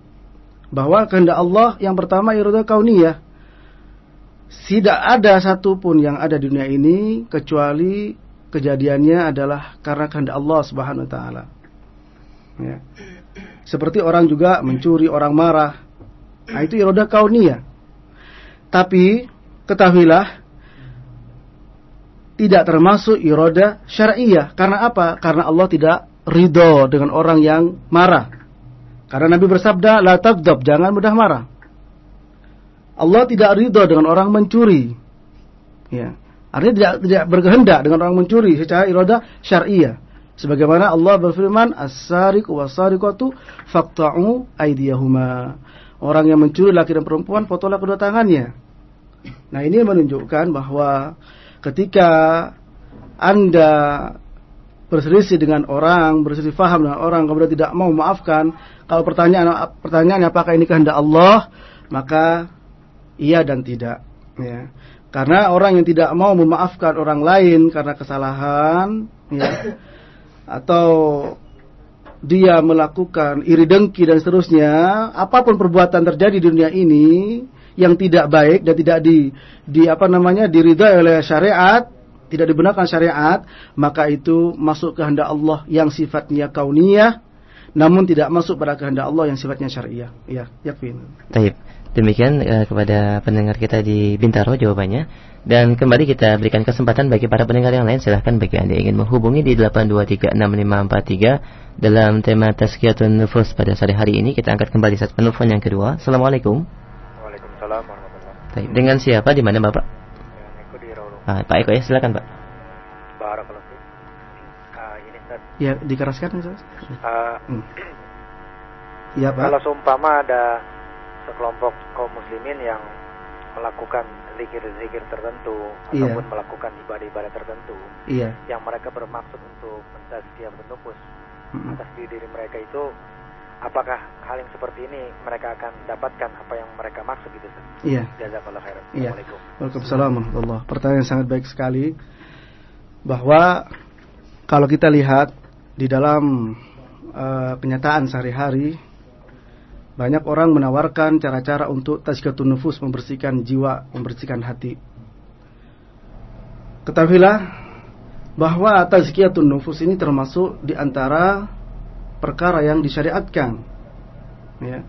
bahwa kehendak Allah yang pertama irada kauniyah. Tidak ada satupun yang ada di dunia ini kecuali kejadiannya adalah karena kehendak Allah Subhanahu wa taala. Ya. Seperti orang juga mencuri, orang marah. Nah, itu irada kauniyah. Tapi ketahuilah tidak termasuk irada syariah. Karena apa? Karena Allah tidak ridho dengan orang yang marah. Karena Nabi bersabda, la tagdab, jangan mudah marah. Allah tidak ridho dengan orang mencuri. Ya. Artinya tidak tidak berkehendak dengan orang mencuri secara iradah syariah. Sebagaimana Allah berfirman, "As-sariqu was-sariqatu faqta'u aydiyahuma." Orang yang mencuri laki dan perempuan potonglah kedua tangannya. Nah, ini menunjukkan bahwa ketika Anda berselisih dengan orang, berselisih faham dengan orang, kemudian tidak mau memaafkan, kalau pertanyaan pertanyaan apakah ini kehendak Allah, maka iya dan tidak. Ya. Karena orang yang tidak mau memaafkan orang lain karena kesalahan, ya, atau dia melakukan iri dengki dan seterusnya, apa pun perbuatan terjadi di dunia ini yang tidak baik dan tidak di, di apa namanya diridhai oleh syariat, tidak dibenarkan syariat, maka itu masuk kehendak Allah yang sifatnya kauniyah, namun tidak masuk pada kehendak Allah yang sifatnya syariah. Ya, yakin. Baik. Demikian uh, kepada pendengar kita di Bintaro jawabannya. Dan kembali kita berikan kesempatan bagi para pendengar yang lain. Silahkan bagi Anda yang ingin menghubungi di 8236543 dalam tema Tazkiyatun Nufus pada sore hari ini. Kita angkat kembali satu penelpon yang kedua. Assalamualaikum. Waalaikumsalam warahmatullahi Baik. Dengan siapa? Di mana Bapak? Ah, Pak Eko ya, silakan Pak. Barakallahu uh, ini Ustaz. Ya, dikeraskan Ustaz. Uh, hmm. Ya, Pak. Kalau seumpama ada sekelompok kaum muslimin yang melakukan zikir-zikir tertentu iya. ataupun melakukan ibadah-ibadah tertentu iya. yang mereka bermaksud untuk mentazkiyah nufus Hmm. atas diri diri mereka itu apakah hal yang seperti ini mereka akan dapatkan apa yang mereka maksud gitu Ustaz? Iya. Jazakallah khairan. Iya. Assalamualaikum. Waalaikumsalam warahmatullahi Pertanyaan yang sangat baik sekali bahwa kalau kita lihat di dalam uh, kenyataan sehari-hari banyak orang menawarkan cara-cara untuk tazkiyatun nufus membersihkan jiwa, membersihkan hati. Ketahuilah bahwa tazkiyatun nufus ini termasuk di antara perkara yang disyariatkan. Ya.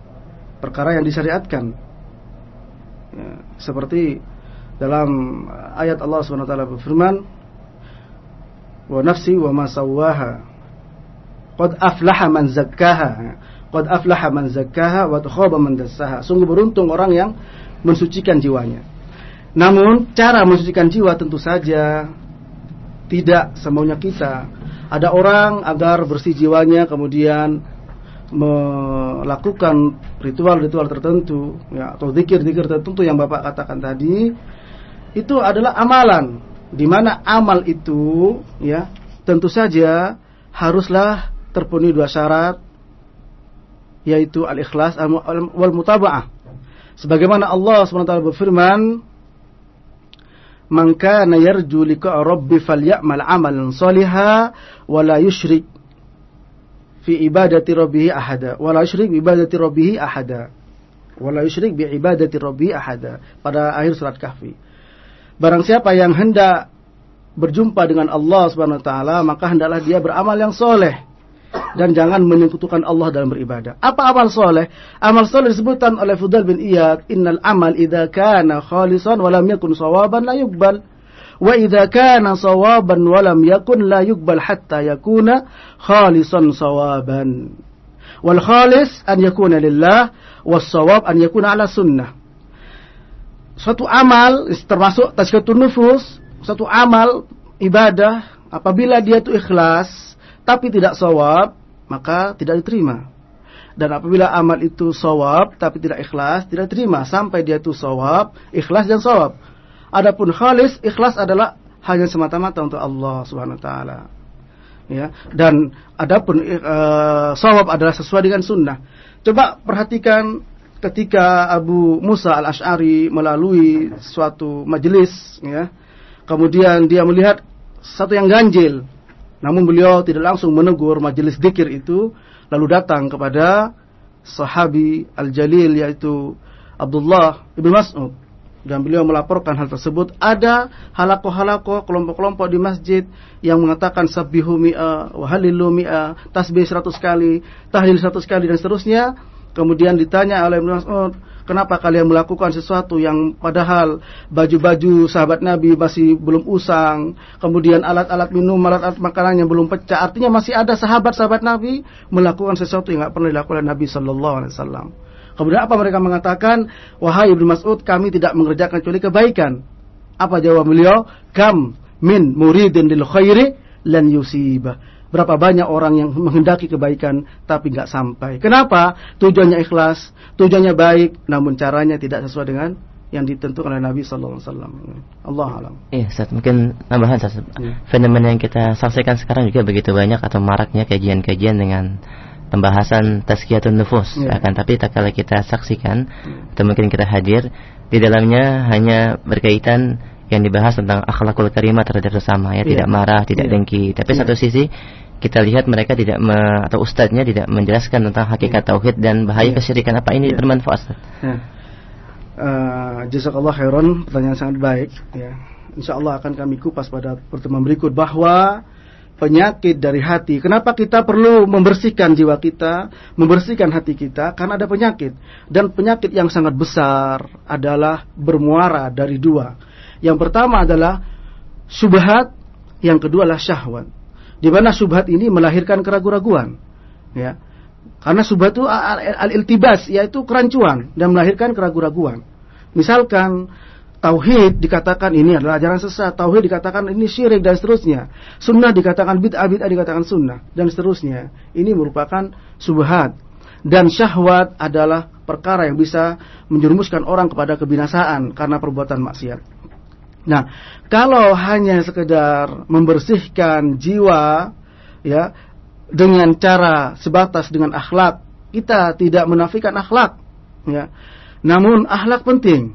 Perkara yang disyariatkan. Ya. Seperti dalam ayat Allah Subhanahu wa taala berfirman, "Wa nafsi wa ma sawwaha qad aflaha man zakkaha." Qad aflaha man zakkaha wa khaba man dassaha. Sungguh beruntung orang yang mensucikan jiwanya. Namun cara mensucikan jiwa tentu saja tidak semaunya kita. Ada orang agar bersih jiwanya kemudian melakukan ritual-ritual tertentu ya atau zikir-zikir tertentu yang Bapak katakan tadi itu adalah amalan di mana amal itu ya tentu saja haruslah terpenuhi dua syarat yaitu al-ikhlas wal mutaba'ah sebagaimana Allah SWT berfirman man kana yarju liqa rabbi falyamal amalan saliha wa la yusyrik fi ibadati rabbih ahada. Wa la yusyrik bi ibadati rabbih ahada. Wa la yusyrik bi ibadati rabbih ahada. Pada akhir surat kahfi. Barang siapa yang hendak berjumpa dengan Allah Subhanahu wa taala maka hendaklah dia beramal yang soleh dan jangan menyekutukan Allah dalam beribadah. Apa amal soleh? Amal soleh disebutkan oleh Fudal bin Iyad, innal amal idza kana khalisan wa lam yakun sawaban la yuqbal. Wa idza kana sawaban wa lam yakun la yuqbal hatta yakuna khalisan sawaban. Wal khalis an yakuna lillah was sawab an yakuna ala sunnah. Suatu amal termasuk tazkiyatun nufus, suatu amal ibadah apabila dia itu ikhlas tapi tidak sawab, maka tidak diterima. Dan apabila amal itu sawab tapi tidak ikhlas, tidak diterima sampai dia itu sawab, ikhlas dan sawab. Adapun khalis, ikhlas adalah hanya semata-mata untuk Allah Subhanahu wa taala. Ya, dan adapun uh, sawab adalah sesuai dengan sunnah. Coba perhatikan ketika Abu Musa al-Ash'ari melalui suatu majelis ya. Kemudian dia melihat satu yang ganjil namun beliau tidak langsung menegur majelis dikir itu, lalu datang kepada sahabi Al-Jalil yaitu Abdullah ibn Mas'ud. Dan beliau melaporkan hal tersebut. Ada halako-halako kelompok-kelompok di masjid yang mengatakan sabbihu mi'a wa halilu mi'a tasbih 100 kali tahlil 100 kali dan seterusnya. Kemudian ditanya oleh Ibn Mas'ud Kenapa kalian melakukan sesuatu yang padahal baju-baju sahabat Nabi masih belum usang, kemudian alat-alat minum, alat-alat makanan yang belum pecah. Artinya masih ada sahabat-sahabat Nabi melakukan sesuatu yang tidak pernah dilakukan Nabi Sallallahu Alaihi Wasallam. Kemudian apa mereka mengatakan? Wahai Ibnu Mas'ud, kami tidak mengerjakan kecuali kebaikan. Apa jawab beliau? Kam min muridin lil khairi lan yusibah Berapa banyak orang yang menghendaki kebaikan tapi nggak sampai. Kenapa? Tujuannya ikhlas, tujuannya baik, namun caranya tidak sesuai dengan yang ditentukan oleh Nabi Sallallahu Alaihi Wasallam. Allah alam. Iya, Ustaz. Mungkin tambahan Ustaz. Ya. Fenomena yang kita saksikan sekarang juga begitu banyak atau maraknya kajian-kajian dengan pembahasan tazkiyatun nufus. Ya. Akan tapi tak kala kita saksikan ya. atau mungkin kita hadir di dalamnya hanya berkaitan yang dibahas tentang akhlakul karimah terhadap sesama ya, yeah. tidak marah, tidak yeah. dengki. Tapi yeah. satu sisi kita lihat mereka tidak me, atau ustadznya tidak menjelaskan tentang hakikat yeah. tauhid dan bahaya yeah. kesyirikan apa ini yeah. bermanfaat. Yeah. Uh, Jazakallah khairan, pertanyaan sangat baik ya. Insya Allah akan kami kupas pada pertemuan berikut bahwa penyakit dari hati. Kenapa kita perlu membersihkan jiwa kita, membersihkan hati kita? Karena ada penyakit. Dan penyakit yang sangat besar adalah bermuara dari dua yang pertama adalah subhat, yang kedua adalah syahwat. Di mana subhat ini melahirkan keraguan-raguan. Ya. Karena subhat itu al-iltibas, yaitu kerancuan dan melahirkan keraguan-raguan. Misalkan tauhid dikatakan ini adalah ajaran sesat, tauhid dikatakan ini syirik dan seterusnya. Sunnah dikatakan bid'ah, bid'ah dikatakan sunnah dan seterusnya. Ini merupakan subhat. Dan syahwat adalah perkara yang bisa menjerumuskan orang kepada kebinasaan karena perbuatan maksiat. Nah, kalau hanya sekedar membersihkan jiwa, ya, dengan cara sebatas dengan akhlak. Kita tidak menafikan akhlak, ya. Namun akhlak penting.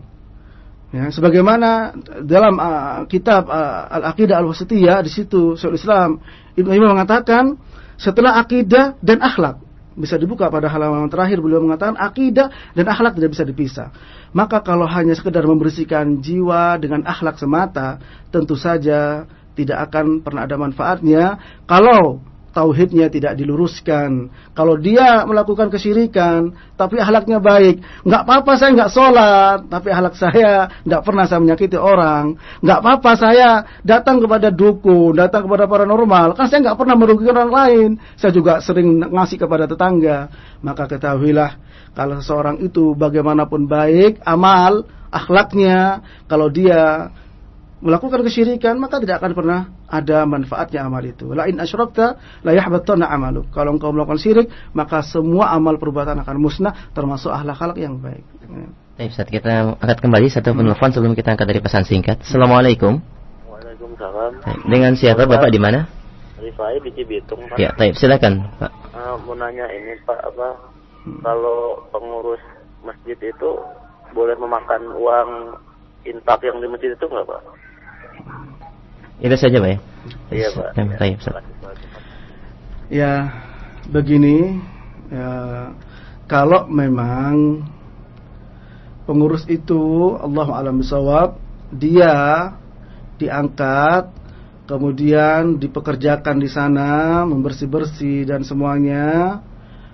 Ya, sebagaimana dalam uh, kitab uh, Al-Aqidah Al-Wasitiyah di situ Syaikhul Islam Ibnu Taimiyah mengatakan setelah akidah dan akhlak bisa dibuka pada halaman terakhir beliau mengatakan akidah dan akhlak tidak bisa dipisah. Maka kalau hanya sekedar membersihkan jiwa dengan akhlak semata tentu saja tidak akan pernah ada manfaatnya kalau tauhidnya tidak diluruskan. Kalau dia melakukan kesyirikan, tapi ahlaknya baik, nggak apa-apa saya nggak sholat, tapi ahlak saya nggak pernah saya menyakiti orang, nggak apa-apa saya datang kepada dukun, datang kepada paranormal, kan saya nggak pernah merugikan orang lain, saya juga sering ngasih kepada tetangga. Maka ketahuilah kalau seseorang itu bagaimanapun baik amal, akhlaknya, kalau dia melakukan kesyirikan maka tidak akan pernah ada manfaatnya amal itu. La in asyrakta la yahbatanna amaluk. Kalau engkau melakukan syirik maka semua amal perbuatan akan musnah termasuk akhlak-akhlak yang baik. Baik, Ustaz, kita angkat kembali satu penelpon sebelum kita angkat dari pesan singkat. Assalamualaikum. Waalaikumsalam. Dengan siapa Bapak di mana? Rifai di Cibitung, Pak. Ya, baik, silakan, Pak. Uh, mau nanya ini, Pak, apa kalau pengurus masjid itu boleh memakan uang infak yang di masjid itu enggak, Pak? Itu saja, Pak ya. Iya, Pak. Baik, Ustaz. Ya, begini, ya, kalau memang pengurus itu Allah alam bisawab, dia diangkat kemudian dipekerjakan di sana membersih-bersih dan semuanya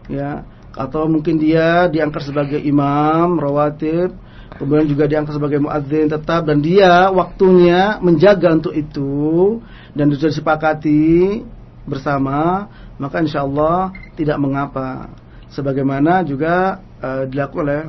ya atau mungkin dia diangkat sebagai imam rawatib kemudian juga diangkat sebagai muadzin tetap dan dia waktunya menjaga untuk itu dan sudah disepakati bersama maka insya Allah tidak mengapa sebagaimana juga uh, dilakukan oleh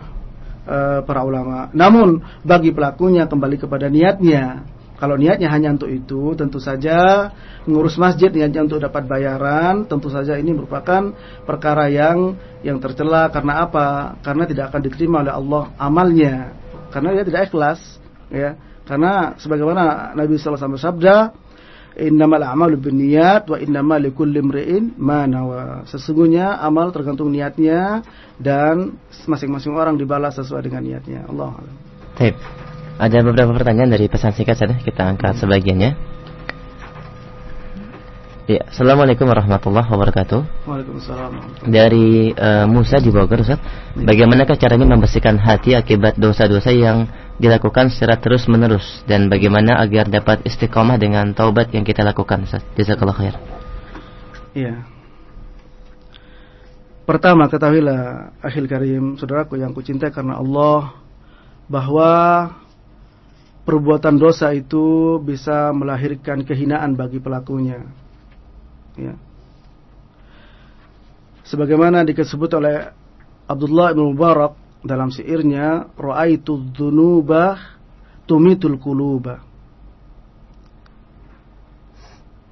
uh, para ulama namun bagi pelakunya kembali kepada niatnya kalau niatnya hanya untuk itu, tentu saja mengurus masjid niatnya untuk dapat bayaran, tentu saja ini merupakan perkara yang yang tercela karena apa? Karena tidak akan diterima oleh Allah amalnya. Karena dia tidak ikhlas, ya. Karena sebagaimana Nabi sallallahu alaihi bersabda, "Innamal a'malu binniyat wa innamal likulli imri'in ma nawa." Sesungguhnya amal tergantung niatnya dan masing-masing orang dibalas sesuai dengan niatnya. Allah. Baik. Ada beberapa pertanyaan dari pesan singkat saja kita angkat sebagiannya. Ya, Assalamualaikum warahmatullahi wabarakatuh. Waalaikumsalam. Dari uh, Musa di Bogor, Ustaz. Bagaimanakah caranya membersihkan hati akibat dosa-dosa yang dilakukan secara terus-menerus dan bagaimana agar dapat istiqomah dengan taubat yang kita lakukan, Ustaz? Jazakallah khair. Iya. Pertama ketahuilah akhil karim saudaraku yang kucintai karena Allah bahwa perbuatan dosa itu bisa melahirkan kehinaan bagi pelakunya. Ya. Sebagaimana disebut oleh Abdullah bin Mubarak dalam syairnya, "Ra'aitu dzunuba tumitul quluba."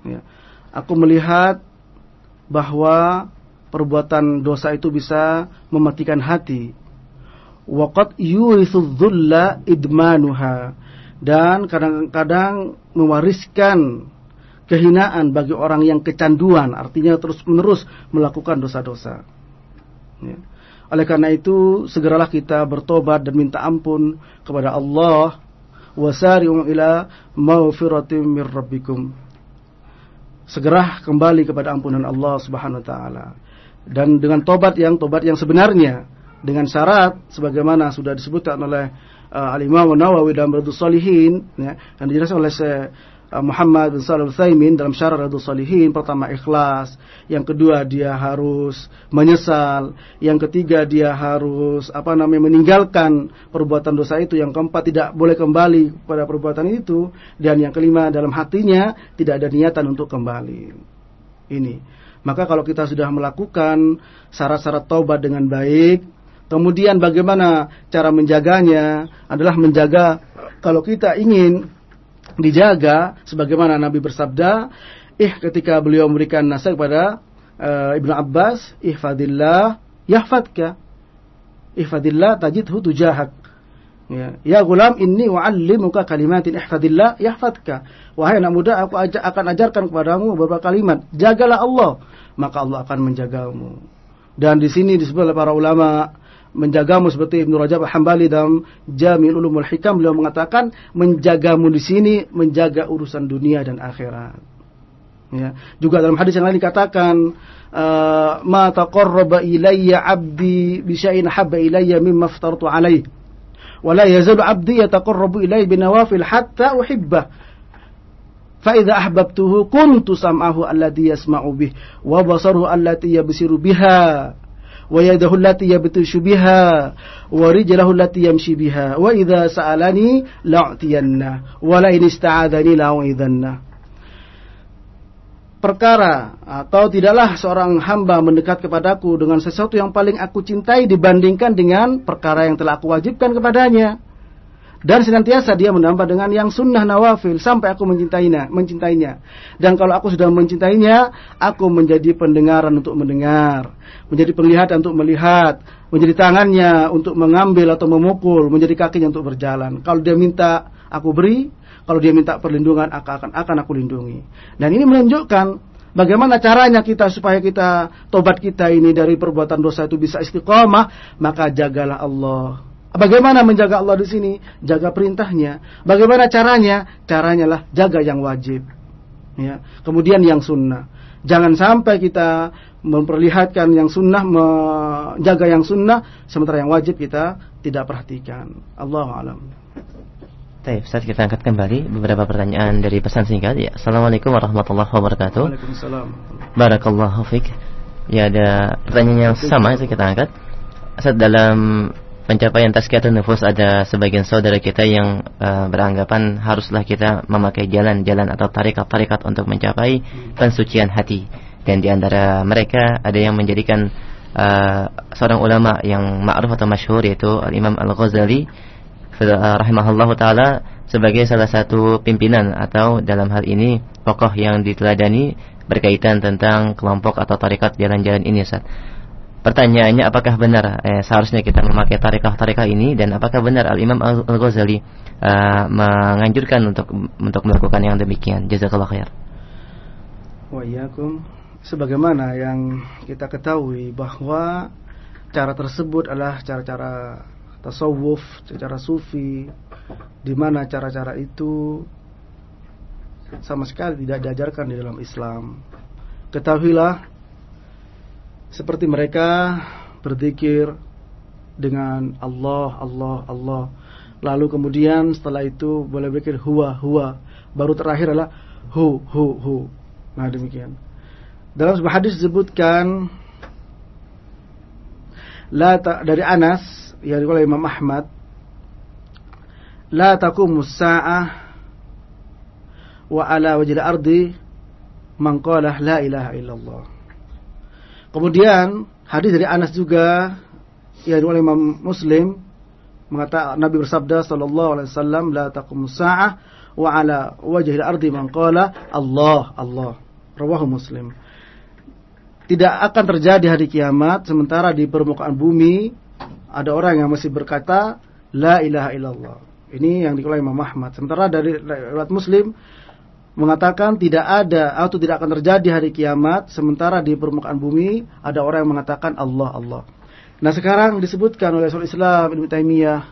Ya. Aku melihat bahwa perbuatan dosa itu bisa mematikan hati. Waqad yurithu dhulla idmanuha dan kadang-kadang mewariskan kehinaan bagi orang yang kecanduan, artinya terus-menerus melakukan dosa-dosa. Ya. Oleh karena itu, segeralah kita bertobat dan minta ampun kepada Allah. Wasari'u ila maufiratim mir rabbikum. Segera kembali kepada ampunan Allah Subhanahu wa taala. Dan dengan tobat yang tobat yang sebenarnya dengan syarat sebagaimana sudah disebutkan oleh uh, Al-Imam Nawawi dalam Riyadhus ya, yang dijelaskan oleh Muhammad bin Shalih Al-Utsaimin dalam Syarah Riyadhus Salihin pertama ikhlas, yang kedua dia harus menyesal, yang ketiga dia harus apa namanya meninggalkan perbuatan dosa itu, yang keempat tidak boleh kembali pada perbuatan itu dan yang kelima dalam hatinya tidak ada niatan untuk kembali. Ini. Maka kalau kita sudah melakukan syarat-syarat taubat dengan baik, Kemudian bagaimana cara menjaganya adalah menjaga kalau kita ingin dijaga sebagaimana Nabi bersabda, ih ketika beliau memberikan nasihat kepada uh, Ibnu Abbas, ihfadillah yahfadka. Ihfadillah tajidhu tujahak. Ya, ya gulam inni wa'allimuka kalimatin ihfadillah yahfadka. Wahai anak muda, aku ajak, akan ajarkan kepadamu beberapa kalimat. Jagalah Allah, maka Allah akan menjagamu. Dan di sini disebut oleh para ulama menjagamu seperti Ibnu Rajab Hambali dalam Jami'ul Ulumul Hikam beliau mengatakan menjagamu di sini menjaga urusan dunia dan akhirat. Ya. Juga dalam hadis yang lain dikatakan uh, ma taqarraba ilayya 'abdi bi syai'in habba ilayya mimma aftartu alaihi ولا يزال عبدي يتقرب إلي بنوافل حتى أحبه فإذا أحببته كنت سمعه الذي يسمع به وبصره التي يبصر بها ويده التي يبطش بها ورجله التي يمشي بها وإذا سألني لأعطينه ولئن استعاذني لأعوذنه perkara atau tidaklah seorang hamba mendekat kepadaku dengan sesuatu yang paling aku cintai dibandingkan dengan perkara yang telah aku wajibkan kepadanya. Dan senantiasa dia menambah dengan yang sunnah nawafil sampai aku mencintainya, mencintainya. Dan kalau aku sudah mencintainya, aku menjadi pendengaran untuk mendengar, menjadi penglihatan untuk melihat, menjadi tangannya untuk mengambil atau memukul, menjadi kakinya untuk berjalan. Kalau dia minta, aku beri. Kalau dia minta perlindungan, akan akan aku lindungi. Dan ini menunjukkan bagaimana caranya kita supaya kita tobat kita ini dari perbuatan dosa itu bisa istiqomah, maka jagalah Allah. Bagaimana menjaga Allah di sini? Jaga perintahnya. Bagaimana caranya? Caranya lah jaga yang wajib. Ya. Kemudian yang sunnah. Jangan sampai kita memperlihatkan yang sunnah, menjaga yang sunnah, sementara yang wajib kita tidak perhatikan. Allah alam. Baik, Ustaz kita angkat kembali beberapa pertanyaan dari pesan singkat. Ya, Assalamualaikum warahmatullahi wabarakatuh. Waalaikumsalam. Barakallahu fiik. Ya, ada pertanyaan yang sama yang kita angkat. Ustaz dalam pencapaian tazkiyatun nufus ada sebagian saudara kita yang uh, beranggapan haruslah kita memakai jalan-jalan atau tarikat-tarikat untuk mencapai pensucian hati. Dan di antara mereka ada yang menjadikan uh, seorang ulama yang ma'ruf atau masyhur yaitu Al-Imam Al-Ghazali Eh, rahimahullah taala sebagai salah satu pimpinan atau dalam hal ini tokoh yang diteladani berkaitan tentang kelompok atau tarikat jalan-jalan ini Ustaz. Pertanyaannya apakah benar eh, seharusnya kita memakai tarikah-tarikah ini dan apakah benar Al Imam Al Ghazali uh, menganjurkan untuk untuk melakukan yang demikian? Jazakallah khair. Wa iyyakum. Sebagaimana yang kita ketahui bahwa cara tersebut adalah cara-cara tasawuf, cara sufi, di mana cara-cara itu sama sekali tidak diajarkan di dalam Islam. Ketahuilah seperti mereka berzikir dengan Allah, Allah, Allah. Lalu kemudian setelah itu boleh berpikir huwa, huwa. Baru terakhir adalah hu, hu, hu. Nah demikian. Dalam sebuah hadis disebutkan la dari Anas yang oleh Imam Ahmad la taqumus sa'ah wa ala wajhil ardi man qala la ilaha illallah kemudian hadis dari Anas juga yang oleh Imam Muslim mengatakan Nabi bersabda sallallahu alaihi wasallam la taqumus sa'ah wa ala wajhil ardi man qala Allah Allah rawahu Muslim tidak akan terjadi hari kiamat sementara di permukaan bumi ada orang yang masih berkata la ilaha illallah. Ini yang dikeluarkan Imam Ahmad. Sementara dari riwayat Muslim mengatakan tidak ada atau tidak akan terjadi hari kiamat sementara di permukaan bumi ada orang yang mengatakan Allah Allah. Nah, sekarang disebutkan oleh Rasul Islam Ibnu Taimiyah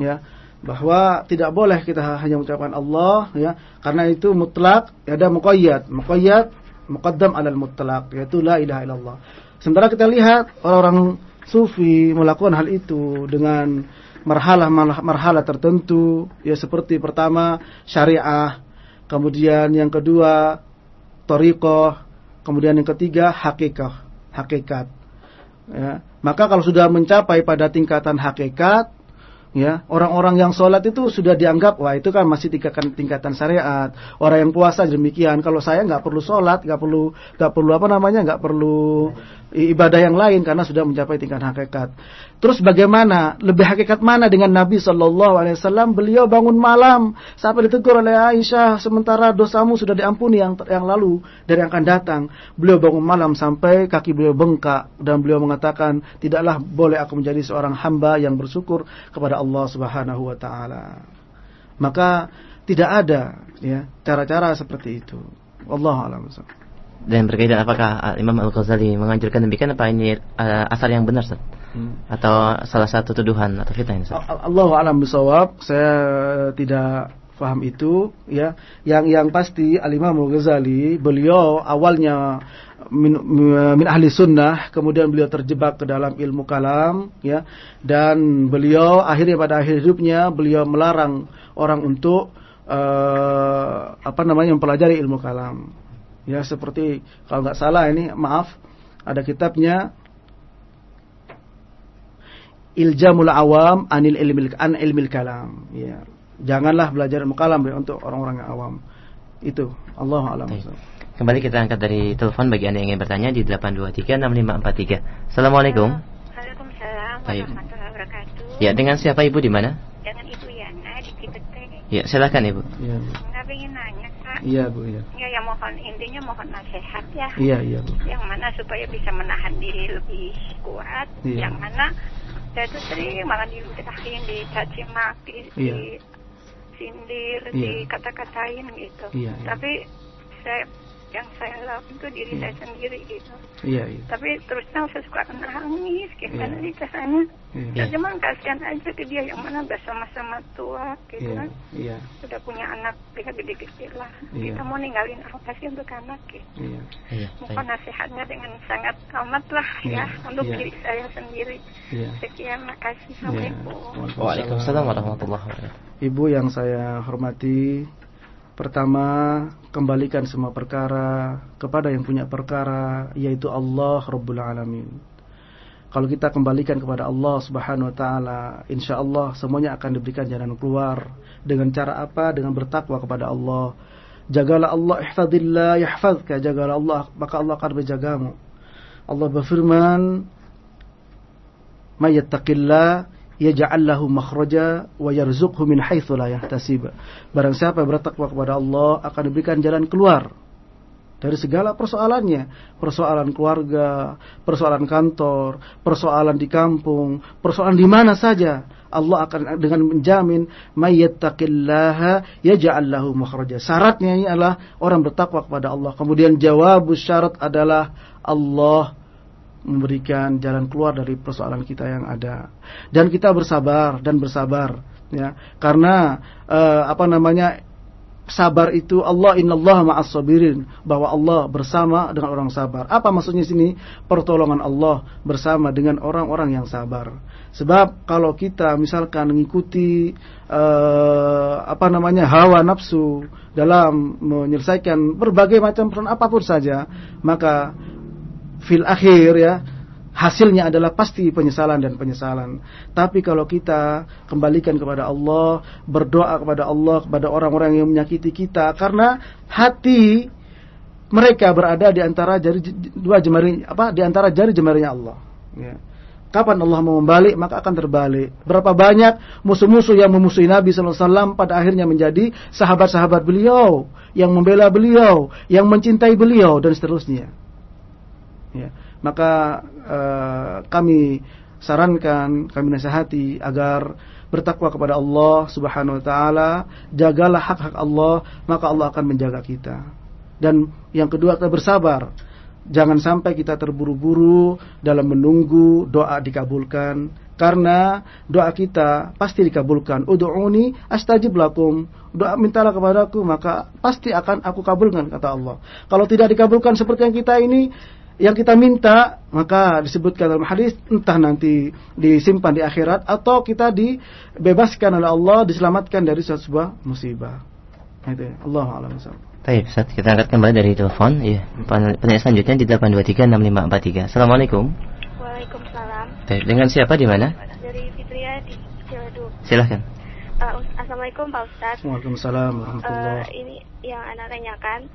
ya bahwa tidak boleh kita hanya mengucapkan Allah ya karena itu mutlak ada muqayyad muqayyad muqaddam alal mutlak yaitu la ilaha illallah sementara kita lihat orang-orang sufi melakukan hal itu dengan marhalah-marhalah tertentu ya seperti pertama syariah kemudian yang kedua torikoh kemudian yang ketiga hakikat hakikat ya. maka kalau sudah mencapai pada tingkatan hakikat ya orang-orang yang sholat itu sudah dianggap wah itu kan masih tingkatan tingkatan syariat. Orang yang puasa demikian. Kalau saya nggak perlu sholat nggak perlu nggak perlu apa namanya nggak perlu ibadah yang lain karena sudah mencapai tingkat hakikat Terus bagaimana? Lebih hakikat mana dengan Nabi Shallallahu Alaihi Wasallam? Beliau bangun malam sampai ditegur oleh Aisyah. Sementara dosamu sudah diampuni yang yang lalu dari yang akan datang. Beliau bangun malam sampai kaki beliau bengkak dan beliau mengatakan tidaklah boleh aku menjadi seorang hamba yang bersyukur kepada Allah Subhanahu Wa Taala. Maka tidak ada ya cara-cara seperti itu. Allah alam. Dan berkaitan apakah Imam Al Ghazali menganjurkan demikian apa ini uh, asal yang benar Ustaz? Hmm. Atau salah satu tuduhan atau fitnah ini? Allah alam bisawab. Saya tidak paham itu ya. Yang yang pasti Al Imam Al Ghazali beliau awalnya min, min ahli sunnah kemudian beliau terjebak ke dalam ilmu kalam ya dan beliau akhirnya pada akhir hidupnya beliau melarang orang untuk uh, apa namanya mempelajari ilmu kalam ya seperti kalau nggak salah ini maaf ada kitabnya Iljamul Awam anil ilmil an ilmil kalam. Ya. Janganlah belajar mukalam untuk orang-orang yang awam. Itu Allah alam. Kembali kita angkat dari telepon bagi Anda yang ingin bertanya di 8236543. Assalamualaikum. Waalaikumsalam warahmatullahi wabarakatuh. Ya, dengan siapa Ibu di mana? Dengan Ibu Yana di Cipete. Ya, silakan Ibu. Iya. Enggak ingin nanya, Kak. Iya, Bu, iya. Ya, yang mohon intinya mohon nasihat ya. Iya, iya, Bu. Yang mana supaya bisa menahan diri lebih kuat, Iya. yang mana saya tuh sering banget diludahin, dicaci maki, Iya. disindir, Iya. dikata-katain gitu. Iya, iya. Tapi saya yang saya lakukan itu diri Iya. saya sendiri gitu. Iya, iya. Tapi terus terang saya suka nangis gimana Iya. sih caranya. Iya. Ya cuman kasihan aja ke dia yang mana udah sama-sama tua gitu Iya, kan. iya, Udah punya anak dia gede-gede lah. Iya. Kita mau ninggalin apa sih untuk anak gitu. iya. Iya. Mohon nasihatnya dengan sangat amat lah Iya, ya untuk iya. diri saya sendiri. Iya. Sekian makasih. Iya. Assalamualaikum. Waalaikumsalam warahmatullahi wabarakatuh. Ibu yang saya hormati, pertama kembalikan semua perkara kepada yang punya perkara yaitu Allah Rabbul Alamin. Kalau kita kembalikan kepada Allah Subhanahu wa taala, insya Allah semuanya akan diberikan jalan keluar dengan cara apa? Dengan bertakwa kepada Allah. Jagalah Allah, ihfadillah yahfazka, jagalah Allah, maka Allah akan menjagamu. Allah berfirman, "May yattaqillah yaj'al makhraja wa yarzuqhu min haitsu la yahtasib." Barang siapa bertakwa kepada Allah akan diberikan jalan keluar dari segala persoalannya, persoalan keluarga, persoalan kantor, persoalan di kampung, persoalan di mana saja. Allah akan dengan menjamin mayyattaqillaha yaj'al lahu makhraja. Syaratnya ini adalah orang bertakwa kepada Allah. Kemudian jawab syarat adalah Allah memberikan jalan keluar dari persoalan kita yang ada. Dan kita bersabar dan bersabar ya. Karena eh, apa namanya sabar itu Allah innallaha ma'as sabirin bahwa Allah bersama dengan orang sabar. Apa maksudnya sini? Pertolongan Allah bersama dengan orang-orang yang sabar. Sebab kalau kita misalkan mengikuti eh, apa namanya hawa nafsu dalam menyelesaikan berbagai macam peran apa pun saja, maka fil akhir ya hasilnya adalah pasti penyesalan dan penyesalan. Tapi kalau kita kembalikan kepada Allah, berdoa kepada Allah, kepada orang-orang yang menyakiti kita, karena hati mereka berada di antara jari dua jemari apa di antara jari jemarinya Allah. Ya. Kapan Allah mau membalik maka akan terbalik. Berapa banyak musuh-musuh yang memusuhi Nabi SAW pada akhirnya menjadi sahabat-sahabat beliau, yang membela beliau, yang mencintai beliau dan seterusnya. Ya. Maka eh, kami sarankan, kami nasihati agar bertakwa kepada Allah Subhanahu wa taala, jagalah hak-hak Allah, maka Allah akan menjaga kita. Dan yang kedua kita bersabar. Jangan sampai kita terburu-buru dalam menunggu doa dikabulkan karena doa kita pasti dikabulkan. Ud'uni astajib lakum. Doa mintalah kepadaku maka pasti akan aku kabulkan kata Allah. Kalau tidak dikabulkan seperti yang kita ini yang kita minta maka disebutkan dalam hadis entah nanti disimpan di akhirat atau kita dibebaskan oleh Allah diselamatkan dari sebuah musibah. Itu ya. Allah a'lam Baik, Ustaz, kita angkat kembali dari telepon. Iya, penanya selanjutnya di 8236543. Assalamualaikum. Waalaikumsalam. Baik, dengan siapa di mana? Dari Fitria di Ciledug. Silahkan. Uh, Assalamualaikum Pak Ustadz. Waalaikumsalam Uh, ini yang anak tanyakan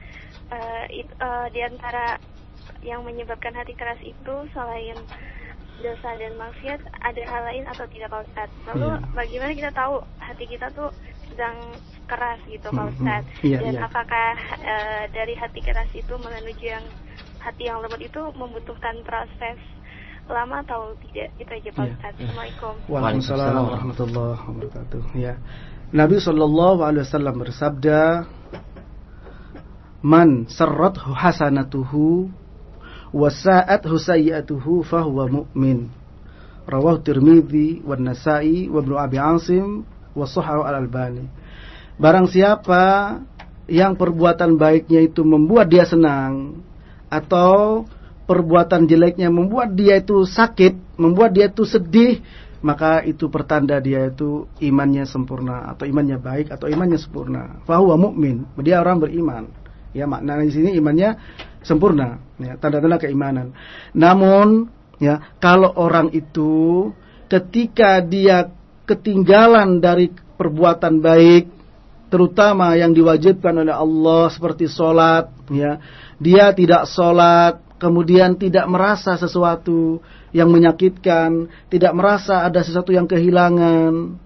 uh, it, uh, di antara yang menyebabkan hati keras itu selain dosa dan maksiat ada hal lain atau tidak Pak Ustadz? Lalu Iya. bagaimana kita tahu hati kita tuh sedang keras gitu Pak Ustadz? hmm. Iya, dan iya. apakah eh, dari hati keras itu menuju yang hati yang lembut itu membutuhkan proses lama atau tidak? Itu aja Pak Iya. Ustadz. Assalamualaikum. Waalaikumsalam warahmatullahi wabarakatuh. Ya. Nabi sallallahu alaihi wasallam bersabda, "Man sarrathu hasanatuhu wa sa'athu sayyi'atuhu fahuwa mu'min." Rawahu Tirmidzi wa Nasa'i wa Ibnu Abi Asim wa Sahih Al-Albani. Barang siapa yang perbuatan baiknya itu membuat dia senang atau perbuatan jeleknya membuat dia itu sakit, membuat dia itu sedih, maka itu pertanda dia itu imannya sempurna atau imannya baik atau imannya sempurna. Fahuwa mukmin, dia orang beriman. Ya maknanya di sini imannya sempurna, ya tanda-tanda keimanan. Namun ya kalau orang itu ketika dia ketinggalan dari perbuatan baik terutama yang diwajibkan oleh Allah seperti sholat ya dia tidak sholat kemudian tidak merasa sesuatu yang menyakitkan tidak merasa ada sesuatu yang kehilangan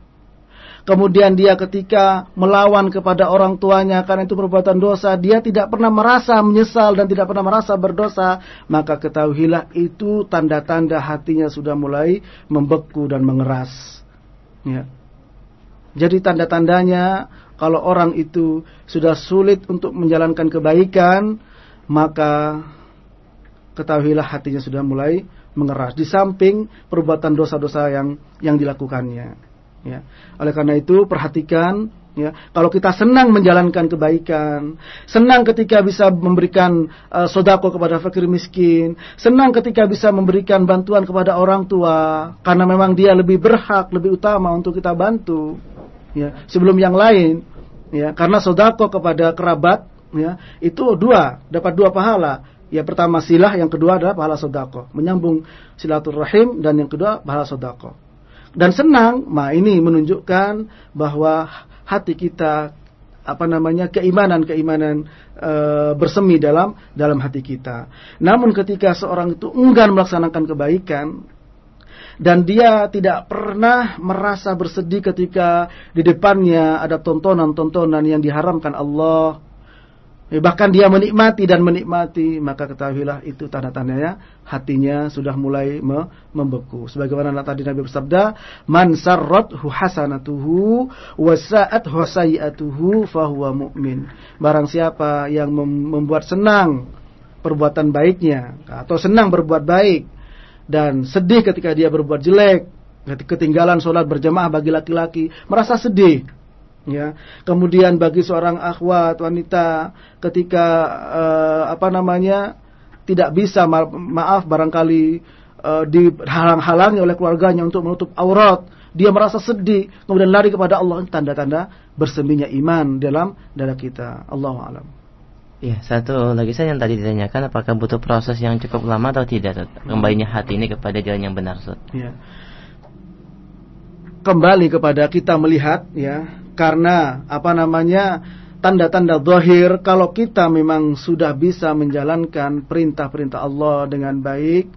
kemudian dia ketika melawan kepada orang tuanya karena itu perbuatan dosa dia tidak pernah merasa menyesal dan tidak pernah merasa berdosa maka ketahuilah itu tanda-tanda hatinya sudah mulai membeku dan mengeras ya jadi tanda-tandanya kalau orang itu sudah sulit untuk menjalankan kebaikan, maka ketahuilah hatinya sudah mulai mengeras. Di samping perbuatan dosa-dosa yang yang dilakukannya. Ya. Oleh karena itu perhatikan ya, kalau kita senang menjalankan kebaikan, senang ketika bisa memberikan uh, sodako kepada fakir miskin, senang ketika bisa memberikan bantuan kepada orang tua, karena memang dia lebih berhak, lebih utama untuk kita bantu ya sebelum yang lain ya. Karena sodako kepada kerabat ya itu dua dapat dua pahala. Ya pertama silah yang kedua adalah pahala sodako. Menyambung silaturahim dan yang kedua pahala sodako dan senang nah ini menunjukkan bahwa hati kita apa namanya keimanan keimanan e, bersemi dalam dalam hati kita namun ketika seorang itu enggan melaksanakan kebaikan dan dia tidak pernah merasa bersedih ketika di depannya ada tontonan-tontonan yang diharamkan Allah. Eh, bahkan dia menikmati dan menikmati, maka ketahuilah itu tanda-tandanya hatinya sudah mulai me membeku. Sebagaimana tadi Nabi bersabda, "Man sarrathu hasanatuhu wa sa'athu sayi'atuhu fahuwa mu'min." Barang siapa yang mem membuat senang perbuatan baiknya atau senang berbuat baik dan sedih ketika dia berbuat jelek, ketinggalan sholat berjamaah bagi laki-laki, merasa sedih. Ya, kemudian bagi seorang akhwat wanita ketika uh, apa namanya tidak bisa ma maaf barangkali uh, dihalang-halangi oleh keluarganya untuk menutup aurat, dia merasa sedih, kemudian lari kepada Allah, tanda-tanda berseminya iman dalam dada kita. Allahu a'lam. Ya, satu lagi saya yang tadi ditanyakan apakah butuh proses yang cukup lama atau tidak kembalinya hati ini kepada jalan yang benar Ustaz? Ya. Kembali kepada kita melihat ya, karena apa namanya tanda-tanda zahir kalau kita memang sudah bisa menjalankan perintah-perintah Allah dengan baik,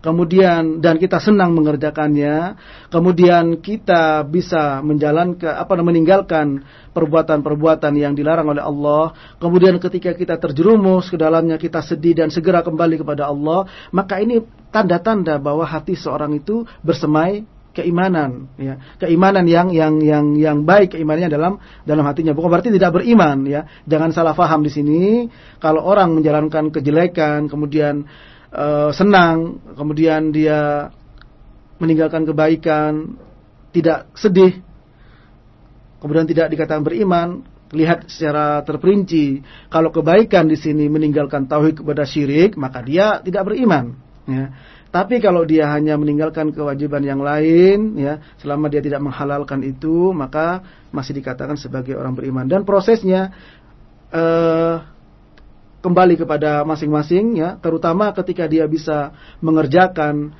kemudian dan kita senang mengerjakannya, kemudian kita bisa menjalankan apa meninggalkan perbuatan-perbuatan yang dilarang oleh Allah, kemudian ketika kita terjerumus ke dalamnya kita sedih dan segera kembali kepada Allah, maka ini tanda-tanda bahwa hati seorang itu bersemai keimanan ya keimanan yang yang yang yang baik keimanannya dalam dalam hatinya bukan berarti tidak beriman ya jangan salah faham di sini kalau orang menjalankan kejelekan kemudian uh, senang, kemudian dia meninggalkan kebaikan, tidak sedih, kemudian tidak dikatakan beriman, lihat secara terperinci. Kalau kebaikan di sini meninggalkan tauhid kepada syirik, maka dia tidak beriman. Ya. Tapi kalau dia hanya meninggalkan kewajiban yang lain, ya, selama dia tidak menghalalkan itu, maka masih dikatakan sebagai orang beriman. Dan prosesnya eh, kembali kepada masing-masing ya, terutama ketika dia bisa mengerjakan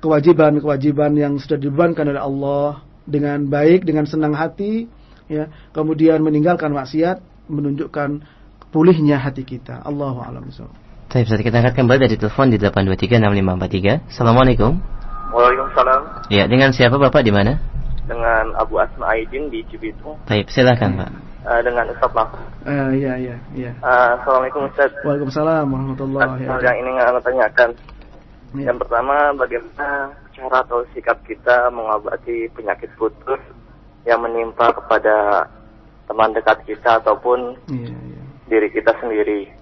kewajiban-kewajiban yang sudah dibebankan oleh Allah dengan baik, dengan senang hati, ya, kemudian meninggalkan maksiat menunjukkan pulihnya hati kita. Allahu a'lam Baik, bisa kita angkat kembali dari telepon di 8236543. Assalamualaikum. Waalaikumsalam. Ya, dengan siapa Bapak di mana? Dengan Abu Asma Aidin di Cibitung. Baik, silakan Pak. Uh, dengan Ustaz Mak. Uh, iya, iya, iya. Uh, Assalamualaikum Ustaz. Waalaikumsalam warahmatullahi wabarakatuh. Yang ini nggak tanyakan. Ya. Yang pertama, bagaimana cara atau sikap kita mengobati penyakit putus yang menimpa kepada teman dekat kita ataupun Iya, iya. diri kita sendiri.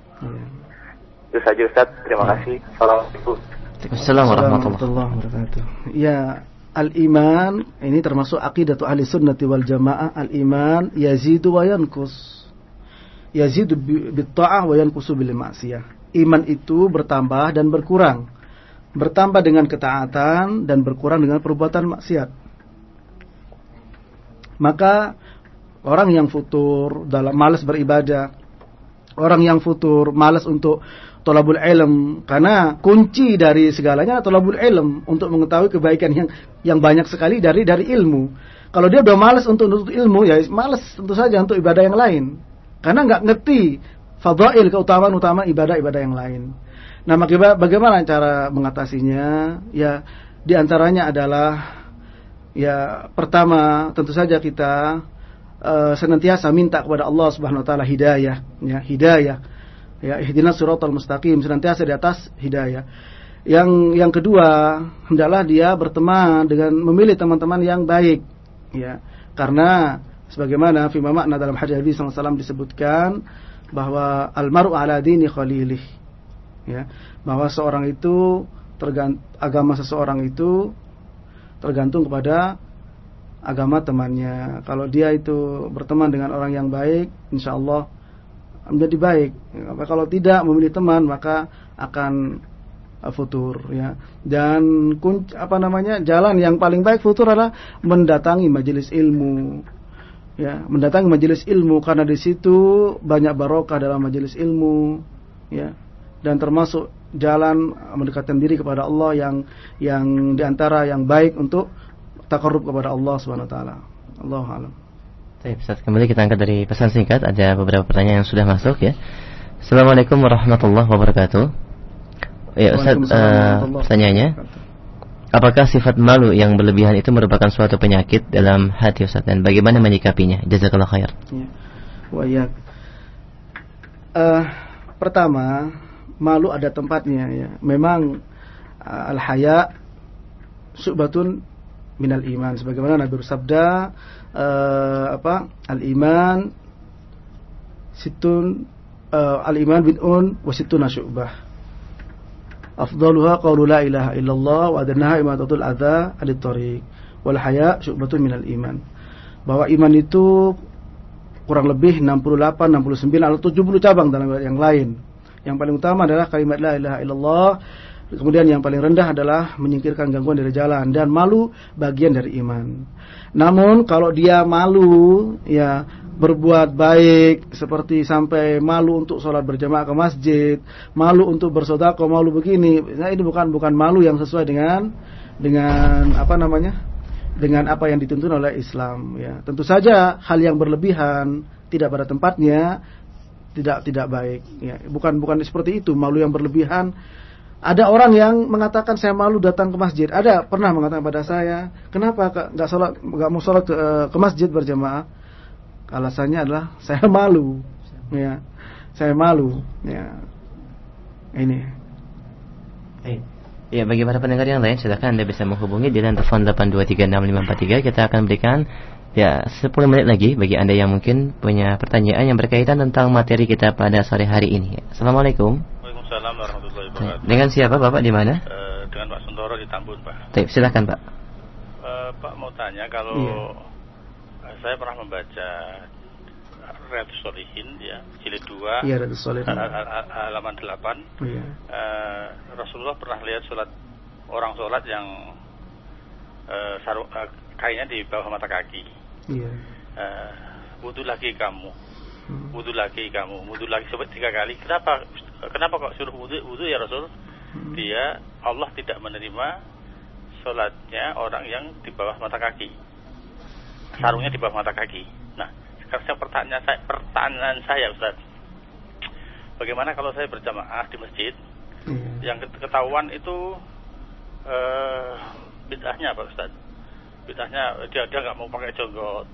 Itu saja Ustaz. Terima kasih. Assalamualaikum. Assalamualaikum warahmatullahi wabarakatuh. Ya, al-iman ini termasuk aqidatu ahli sunnati wal jamaah. Al-iman yazidu wa yankus. Yazidu bit ta'ah wa yankusu bil ma'siyah. Iman itu bertambah dan berkurang. Bertambah dengan ketaatan dan berkurang dengan perbuatan maksiat. Maka orang yang futur dalam malas beribadah, orang yang futur malas untuk tolabul ilm karena kunci dari segalanya tolabul ilm untuk mengetahui kebaikan yang yang banyak sekali dari dari ilmu. Kalau dia udah malas untuk untuk ilmu ya malas tentu saja untuk ibadah yang lain. Karena nggak ngerti fadail keutamaan-utama ibadah-ibadah yang lain. Nah, bagaimana cara mengatasinya? Ya, di antaranya adalah ya pertama tentu saja kita uh, senantiasa minta kepada Allah Subhanahu wa taala hidayah, ya, hidayah. Ya, ihdinas siratal mustaqim, senantiasa di atas hidayah. Yang yang kedua, hendaklah dia berteman dengan memilih teman-teman yang baik, ya. Karena sebagaimana firman makna dalam hadis Nabi SAW disebutkan bahwa almaru ala dini khalilih. Ya, bahwa seorang itu tergant agama seseorang itu tergantung kepada agama temannya. Kalau dia itu berteman dengan orang yang baik, insya Allah menjadi baik. Kalau tidak memilih teman, maka akan futur ya. Dan kunci, apa namanya? jalan yang paling baik futur adalah mendatangi majelis ilmu. Ya, mendatangi majelis ilmu karena di situ banyak barokah dalam majelis ilmu, ya. Dan termasuk jalan mendekatkan diri kepada Allah yang yang di antara yang baik untuk takarrub kepada Allah Subhanahu wa taala. Allahu a'lam. Baik, Ustaz, kembali kita angkat dari pesan singkat. Ada beberapa pertanyaan yang sudah masuk ya. Assalamualaikum warahmatullahi wabarakatuh. Ya, Ustaz, uh, pertanyaannya. Apakah sifat malu yang berlebihan itu merupakan suatu penyakit dalam hati Ustaz dan bagaimana menyikapinya? Jazakallah khair. Ya. Uh, pertama, malu ada tempatnya ya. Memang uh, al-haya syubatun minal iman sebagaimana Nabi bersabda uh, apa? Al-iman situn uh, al-iman bid'un wa situna syu'bah. Afdaluha qawlu la ilaha illallah wa adnaha imatatul adza anit wal haya syu'batun minal iman. Bahwa iman itu kurang lebih 68 69 atau 70 cabang dalam yang lain. Yang paling utama adalah kalimat la ilaha illallah Kemudian yang paling rendah adalah menyingkirkan gangguan dari jalan dan malu bagian dari iman. Namun kalau dia malu ya berbuat baik seperti sampai malu untuk sholat berjamaah ke masjid, malu untuk bersodako, malu begini, nah ini bukan bukan malu yang sesuai dengan dengan apa namanya dengan apa yang dituntun oleh Islam ya. Tentu saja hal yang berlebihan tidak pada tempatnya tidak tidak baik ya. Bukan bukan seperti itu malu yang berlebihan ada orang yang mengatakan saya malu datang ke masjid. Ada pernah mengatakan pada saya, kenapa nggak sholat, nggak mau sholat ke, ke masjid berjamaah? Alasannya adalah saya malu, ya, saya malu, ya. Ini. Hey. Ya, bagi para pendengar yang lain, silakan Anda bisa menghubungi di telepon 8236543. Kita akan berikan ya 10 menit lagi bagi Anda yang mungkin punya pertanyaan yang berkaitan tentang materi kita pada sore hari ini. Assalamualaikum. Waalaikumsalam warahmatullahi wabarakatuh. Dengan siapa Bapak di mana? Uh, dengan Pak Suntoro di Tambun, Pak. Baik, silakan Pak. Uh, Pak mau tanya kalau iya. uh, saya pernah membaca Riyadhus Solihin ya, jilid 2 iya, Solihin. halaman 8. Iya. Uh, Rasulullah pernah lihat sholat orang sholat yang uh, saru, uh, kainnya di bawah mata kaki. Iya. Uh, wudhu lagi kamu. Hmm. Wudhu lagi kamu, wudhu lagi sebut tiga kali. Kenapa kenapa kok suruh wudhu, wudhu ya Rasul? Hmm. Dia Allah tidak menerima sholatnya orang yang di bawah mata kaki. Sarungnya di bawah mata kaki. Nah, sekarang pertanyaan saya, pertanyaan saya Ustaz. Bagaimana kalau saya berjamaah di masjid hmm. yang ketahuan itu eh, bid'ahnya Pak Ustaz. Bid'ahnya dia dia nggak mau pakai jenggot.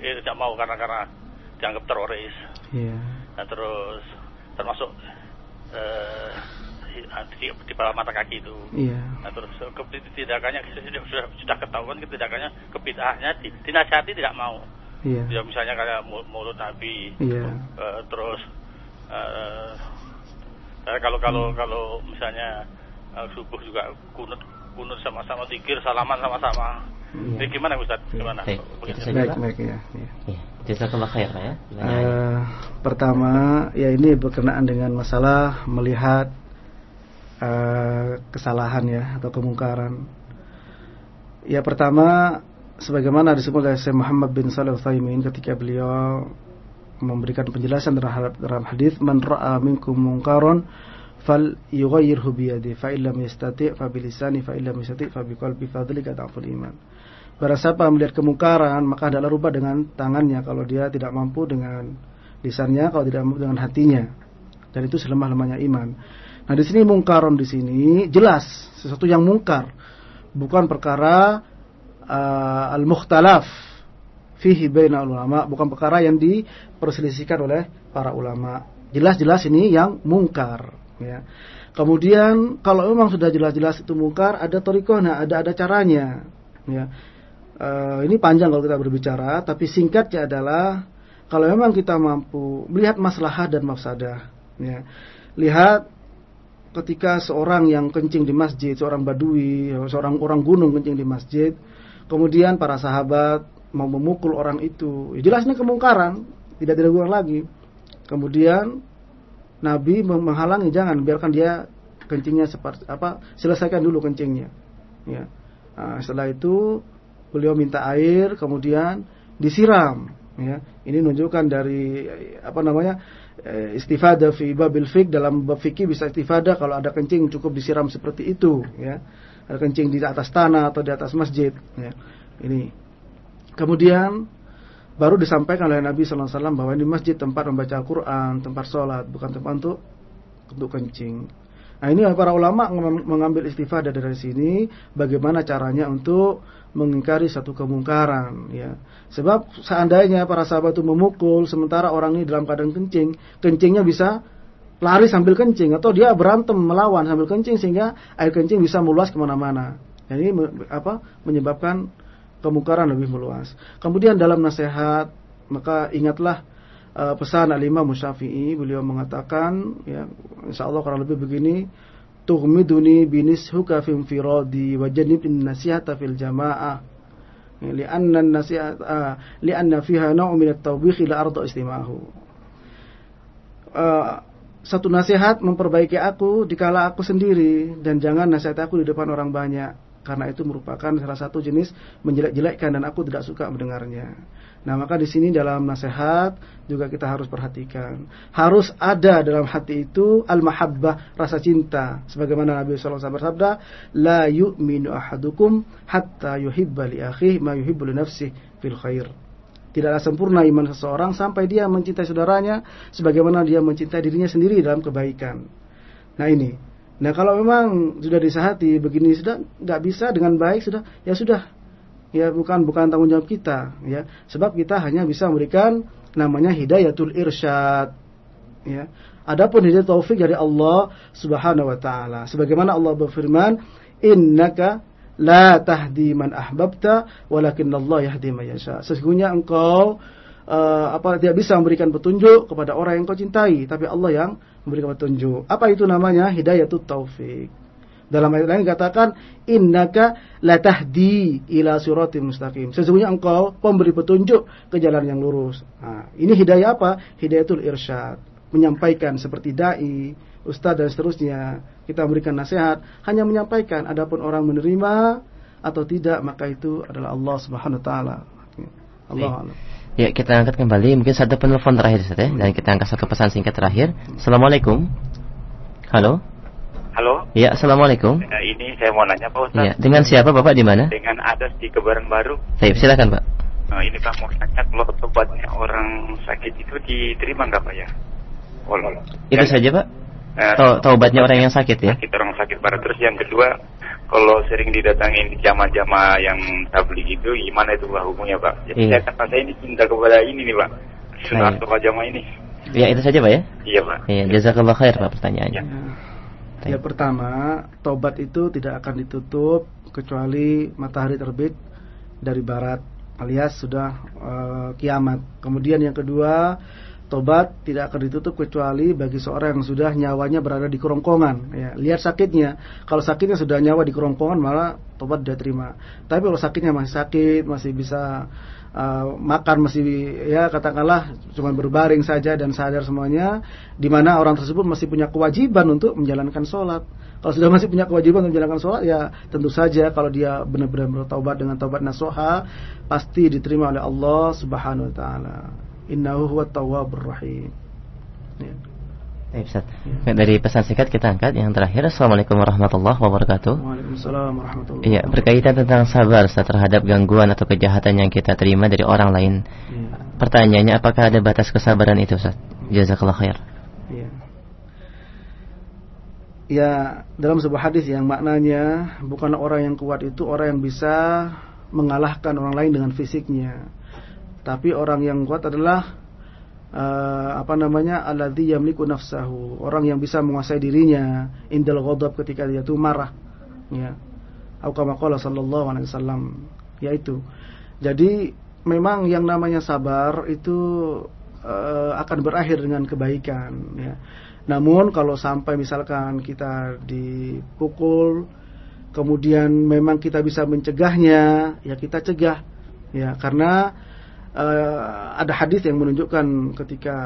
Dia tidak mau karena karena dianggap teroris. Iya. Nah, terus termasuk eh, di, di bawah mata kaki itu. Iya. Nah, terus ketidakannya sudah, sudah, sudah ketahuan ketidakannya kebid'ahnya di, dinasihati tidak mau. Iya. Ya misalnya kayak mul- mulut Nabi. Iya. Eh, terus eh, eh, kalau kalau Hmm. kalau misalnya eh, subuh juga kunut kunut sama-sama zikir salaman sama-sama. Iya. Ini gimana Ustaz? Gimana? Baik, Baik, baik ya. ya. Iya, jazakallah khair ya. Eh, pertama, ya ini berkenaan dengan masalah melihat eh, kesalahan ya atau kemungkaran. Ya pertama, sebagaimana disebut oleh Syekh Muhammad bin Shalih Utsaimin ketika beliau memberikan penjelasan terhadap dalam hadis man ra'a minkum fal yughayyirhu bi yadihi fa illam yastati' fa bi lisani fa illam yastati' fa bi qalbi fa dzalika iman. Barang siapa melihat kemungkaran maka adalah rubah dengan tangannya kalau dia tidak mampu dengan lisannya kalau tidak mampu dengan hatinya. Dan itu selemah-lemahnya iman. Nah, di sini mungkaron di sini jelas sesuatu yang mungkar. Bukan perkara uh, al-mukhtalaf fihi baina ulama, bukan perkara yang diperselisihkan oleh para ulama. Jelas-jelas ini yang mungkar, ya. Kemudian kalau memang sudah jelas-jelas itu mungkar, ada torikohnya, ada ada caranya, ya. Eh, ini panjang kalau kita berbicara, tapi singkatnya adalah kalau memang kita mampu melihat maslahah dan mafsadah, ya. Lihat ketika seorang yang kencing di masjid, seorang badui, seorang orang gunung kencing di masjid, kemudian para sahabat mau memukul orang itu, ya jelas ini kemungkaran, tidak diragukan lagi. Kemudian Nabi menghalangi jangan biarkan dia kencingnya seperti apa selesaikan dulu kencingnya ya Nah, setelah itu beliau minta air kemudian disiram ya. Ini menunjukkan dari apa namanya eh, istifadah fi babil fik dalam bab fikih bisa istifadah kalau ada kencing cukup disiram seperti itu ya. Ada kencing di atas tanah atau di atas masjid ya. Ini. Kemudian baru disampaikan oleh Nabi SAW bahwa ini masjid tempat membaca Al-Quran, tempat sholat, bukan tempat untuk untuk kencing. Nah ini para ulama meng- mengambil istifadah dari sini bagaimana caranya untuk mengingkari satu kemungkaran ya. Sebab seandainya para sahabat itu memukul sementara orang ini dalam keadaan kencing, kencingnya bisa lari sambil kencing atau dia berantem melawan sambil kencing sehingga air kencing bisa meluas ke mana-mana. Ini me- apa menyebabkan kemungkaran lebih meluas. Kemudian dalam nasihat maka ingatlah uh, pesan Al-Imam beliau mengatakan ya insyaallah kurang lebih begini tughmiduni binishuka fi infiradi wa jannibni nasihata fil jamaah Ya, li'anna li'anna fiha naw'un min at-tawbikh la arda istimahu Uh, satu nasihat memperbaiki aku dikala aku sendiri dan jangan nasihat aku di depan orang banyak karena itu merupakan salah satu jenis menjelek-jelekkan dan aku tidak suka mendengarnya. Nah, maka di sini dalam nasihat juga kita harus perhatikan. Harus ada dalam hati itu al-mahabbah, rasa cinta. Sebagaimana Nabi SAW bersabda, "La yu'minu ahadukum hatta yuhibba li akhihi ma yuhibbu li nafsihi fil khair." Tidaklah sempurna iman seseorang sampai dia mencintai saudaranya sebagaimana dia mencintai dirinya sendiri dalam kebaikan. Nah, ini Nah kalau memang sudah disahati begini sudah nggak bisa dengan baik sudah ya sudah. Ya bukan bukan tanggung jawab kita ya. Sebab kita hanya bisa memberikan namanya hidayatul irsyad ya. Adapun hidayah taufik dari Allah Subhanahu wa taala. Sebagaimana Allah berfirman innaka la tahdi man ahbabta walakin Allah yahdi man yasha. Sesungguhnya engkau uh, apa tidak bisa memberikan petunjuk kepada orang yang kau cintai tapi Allah yang memberikan petunjuk. Apa itu namanya? Hidayatut taufik. Dalam ayat lain dikatakan innaka latahdi ila siratim mustaqim. Sesungguhnya engkau pemberi petunjuk ke jalan yang lurus. Nah, ini hidayah apa? Hidayatul irsyad. Menyampaikan seperti dai, ustaz dan seterusnya. Kita memberikan nasihat, hanya menyampaikan adapun orang menerima atau tidak maka itu adalah Allah Subhanahu wa taala. Allah alam. Ya, kita angkat kembali mungkin satu penelpon terakhir Ustaz ya dan kita angkat satu pesan singkat terakhir. Assalamualaikum. Halo. Halo. Ya, assalamualaikum. Nah, ini saya mau nanya Pak Ustaz. Ya, dengan siapa Bapak di mana? Dengan Adas di Kebaran Baru. Baik, silakan Pak. Nah, ini Pak mau tanya kalau obatnya orang sakit itu diterima nggak Pak ya? Walau. Itu saja Pak. Eh, Tau- Taubatnya orang yang sakit ya. Sakit orang sakit parah terus yang kedua kalau sering didatangin jamaah-jamaah yang tabligh itu gimana itu Pak hukumnya Pak? Jadi Iya. saya kata saya ini cinta kepada ini nih Pak. Sunnah Baik. atau jamaah ini. Ya itu saja Pak ya. Iya Pak. Iya, jazakallah khair Pak pertanyaannya. Ya pertama, tobat itu tidak akan ditutup kecuali matahari terbit dari barat alias sudah eh, kiamat. Kemudian yang kedua, tobat tidak akan ditutup kecuali bagi seorang yang sudah nyawanya berada di kerongkongan. Ya, lihat sakitnya. Kalau sakitnya sudah nyawa di kerongkongan malah tobat dia terima. Tapi kalau sakitnya masih sakit, masih bisa eh, makan masih ya katakanlah cuma berbaring saja dan sadar semuanya di mana orang tersebut masih punya kewajiban untuk menjalankan sholat kalau sudah masih punya kewajiban untuk menjalankan sholat ya tentu saja kalau dia benar-benar bertaubat dengan taubat nasuha pasti diterima oleh Allah subhanahu wa ta'ala innahu huwa tawwabur rahim ya. Baik, Ustaz. Dari pesan singkat kita angkat yang terakhir. Assalamualaikum warahmatullahi wabarakatuh. Waalaikumsalam warahmatullahi Iya, berkaitan tentang sabar Ustaz, terhadap gangguan atau kejahatan yang kita terima dari orang lain. Iya. Pertanyaannya, apakah ada batas kesabaran itu Ustaz? Jazakallah khair. Iya. Ya, dalam sebuah hadis yang maknanya bukan orang yang kuat itu orang yang bisa mengalahkan orang lain dengan fisiknya. Tapi orang yang kuat adalah eh, apa namanya? alladzi yamliku nafsahu, orang yang bisa menguasai dirinya indal ghadab ketika dia itu marah. Ya. Atau kama qala sallallahu alaihi wasallam, yaitu. Jadi memang yang namanya sabar itu eh, akan berakhir dengan kebaikan ya. Namun kalau sampai misalkan kita dipukul kemudian memang kita bisa mencegahnya, ya kita cegah. Ya, karena eh, ada hadis yang menunjukkan ketika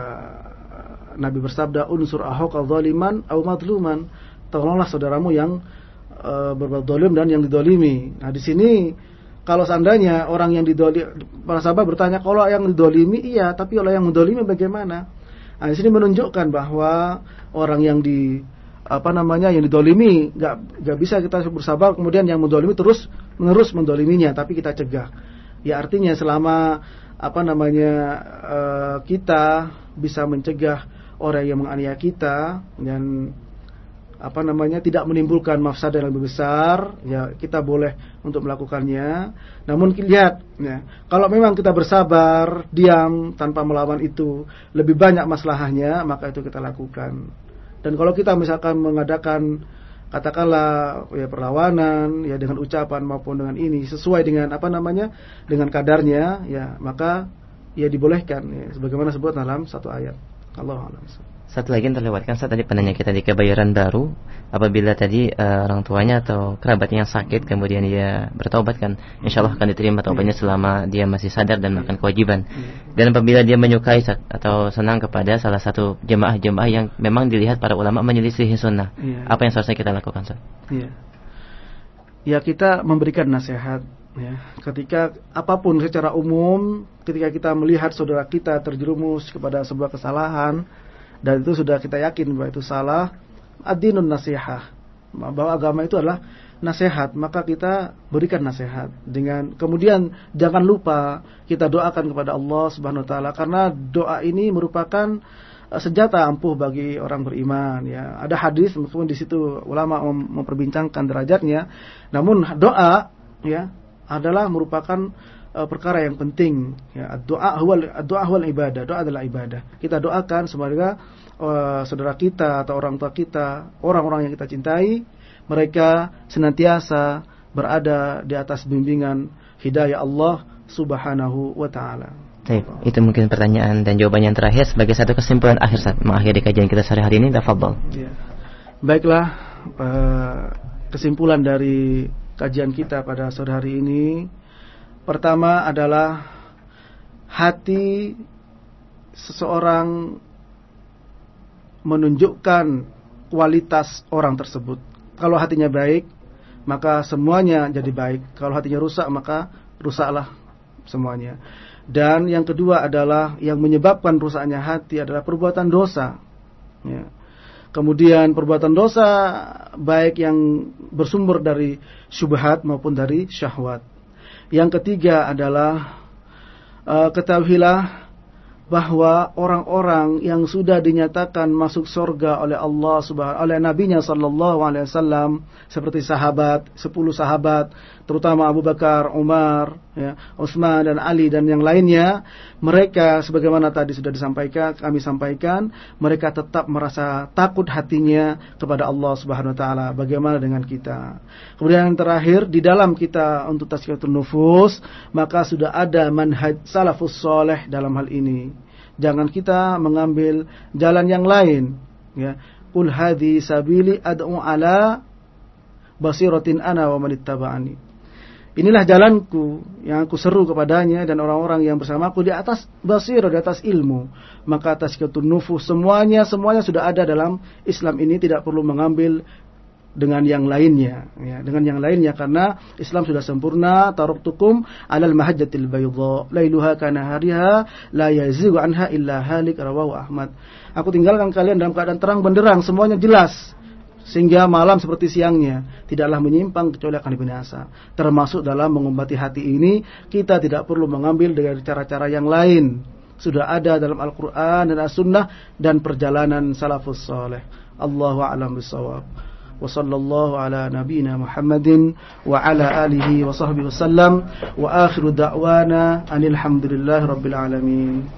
Nabi bersabda unsur ahok zaliman au madluman. Tolonglah saudaramu yang eh, berbuat zalim dan yang didolimi. Nah, di sini kalau seandainya orang yang didolimi, para sahabat bertanya, kalau yang didolimi iya, tapi kalau yang mendolimi bagaimana? Nah, di sini menunjukkan bahwa orang yang di apa namanya yang didolimi nggak nggak bisa kita bersabar kemudian yang mendolimi terus menerus mendoliminya tapi kita cegah ya artinya selama apa namanya eh, kita bisa mencegah orang yang menganiaya kita dan apa namanya tidak menimbulkan mafsadah yang lebih besar ya kita boleh untuk melakukannya. Namun lihat ya kalau memang kita bersabar diam tanpa melawan itu lebih banyak masalahnya maka itu kita lakukan. Dan kalau kita misalkan mengadakan katakanlah ya perlawanan ya dengan ucapan maupun dengan ini sesuai dengan apa namanya dengan kadarnya ya maka ya dibolehkan ya sebagaimana sebut dalam satu ayat. Allah Satu lagi yang terlewatkan saat tadi penanya kita di kebayaran baru apabila tadi eh, orang tuanya atau kerabatnya yang sakit kemudian dia bertaubat kan insya Allah akan diterima taubatnya selama dia masih sadar dan makan kewajiban dan apabila dia menyukai atau senang kepada salah satu jemaah-jemaah yang memang dilihat para ulama menyelisihi sunnah Iya. apa yang seharusnya kita lakukan Ustaz? Iya. Ya kita memberikan nasihat ya. Ketika apa pun secara umum ketika kita melihat saudara kita terjerumus kepada sebuah kesalahan dan itu sudah kita yakin bahwa itu salah, ad-dinun nasihah. Bahwa agama itu adalah nasihat, maka kita berikan nasihat. Dengan kemudian jangan lupa kita doakan kepada Allah Subhanahu wa taala. Karena doa ini merupakan eh, senjata ampuh bagi orang beriman ya. Ada hadis meskipun di situ ulama mem- memperbincangkan derajatnya, namun doa ya adalah merupakan eh, perkara yang penting ya. Doa huwal doa huwal ibadah, doa adalah ibadah. Kita doakan semoga eh, saudara kita atau orang tua kita, orang-orang yang kita cintai, mereka senantiasa berada di atas bimbingan hidayah Allah Subhanahu wa taala. Baik, itu mungkin pertanyaan dan jawaban yang terakhir sebagai satu kesimpulan akhir saat mengakhiri kajian kita sore hari ini. Tafadhol. Ya. Baiklah, eh, kesimpulan dari kajian kita pada sore hari ini pertama adalah hati seseorang menunjukkan kualitas orang tersebut. Kalau hatinya baik, maka semuanya jadi baik. Kalau hatinya rusak, maka rusaklah semuanya. Dan yang kedua adalah yang menyebabkan rusaknya hati adalah perbuatan dosa. Ya. Kemudian perbuatan dosa baik yang bersumber dari syubhat maupun dari syahwat. Yang ketiga adalah uh, ketahuilah bahwa orang-orang yang sudah dinyatakan masuk surga oleh Allah Subhanahu oleh nabinya sallallahu alaihi wasallam seperti sahabat, 10 sahabat, terutama Abu Bakar, Umar, ya, Utsman dan Ali dan yang lainnya, mereka sebagaimana tadi sudah disampaikan, kami sampaikan, mereka tetap merasa takut hatinya kepada Allah Subhanahu wa taala. Bagaimana dengan kita? Kemudian yang terakhir di dalam kita untuk tazkiyatun nufus, maka sudah ada manhaj salafus soleh dalam hal ini Jangan kita mengambil jalan yang lain. Ya. Qul hadhi sabili ad'u ala basiratin ana wa manittaba'ani. Inilah jalanku yang aku seru kepadanya dan orang-orang yang bersamaku di atas basirah, di atas ilmu. Maka atas ketun nufus semuanya semuanya sudah ada dalam Islam ini tidak perlu mengambil dengan yang lainnya ya. Dengan yang lainnya karena Islam sudah sempurna taraktukum alal mahajjatil bayda. Lailuha kana hariha la yazigu anha illa halik rawahu Ahmad. Aku tinggalkan kalian dalam keadaan terang benderang semuanya jelas sehingga malam seperti siangnya tidaklah menyimpang kecuali akan binasa termasuk dalam mengobati hati ini kita tidak perlu mengambil dari cara-cara yang lain sudah ada dalam Al-Quran dan As-Sunnah dan perjalanan salafus saleh Allahu a'lam bisawab وصلى الله على نبينا محمد وعلى آله وصحبه وسلم وآخر دعوانا أن الحمد لله رب العالمين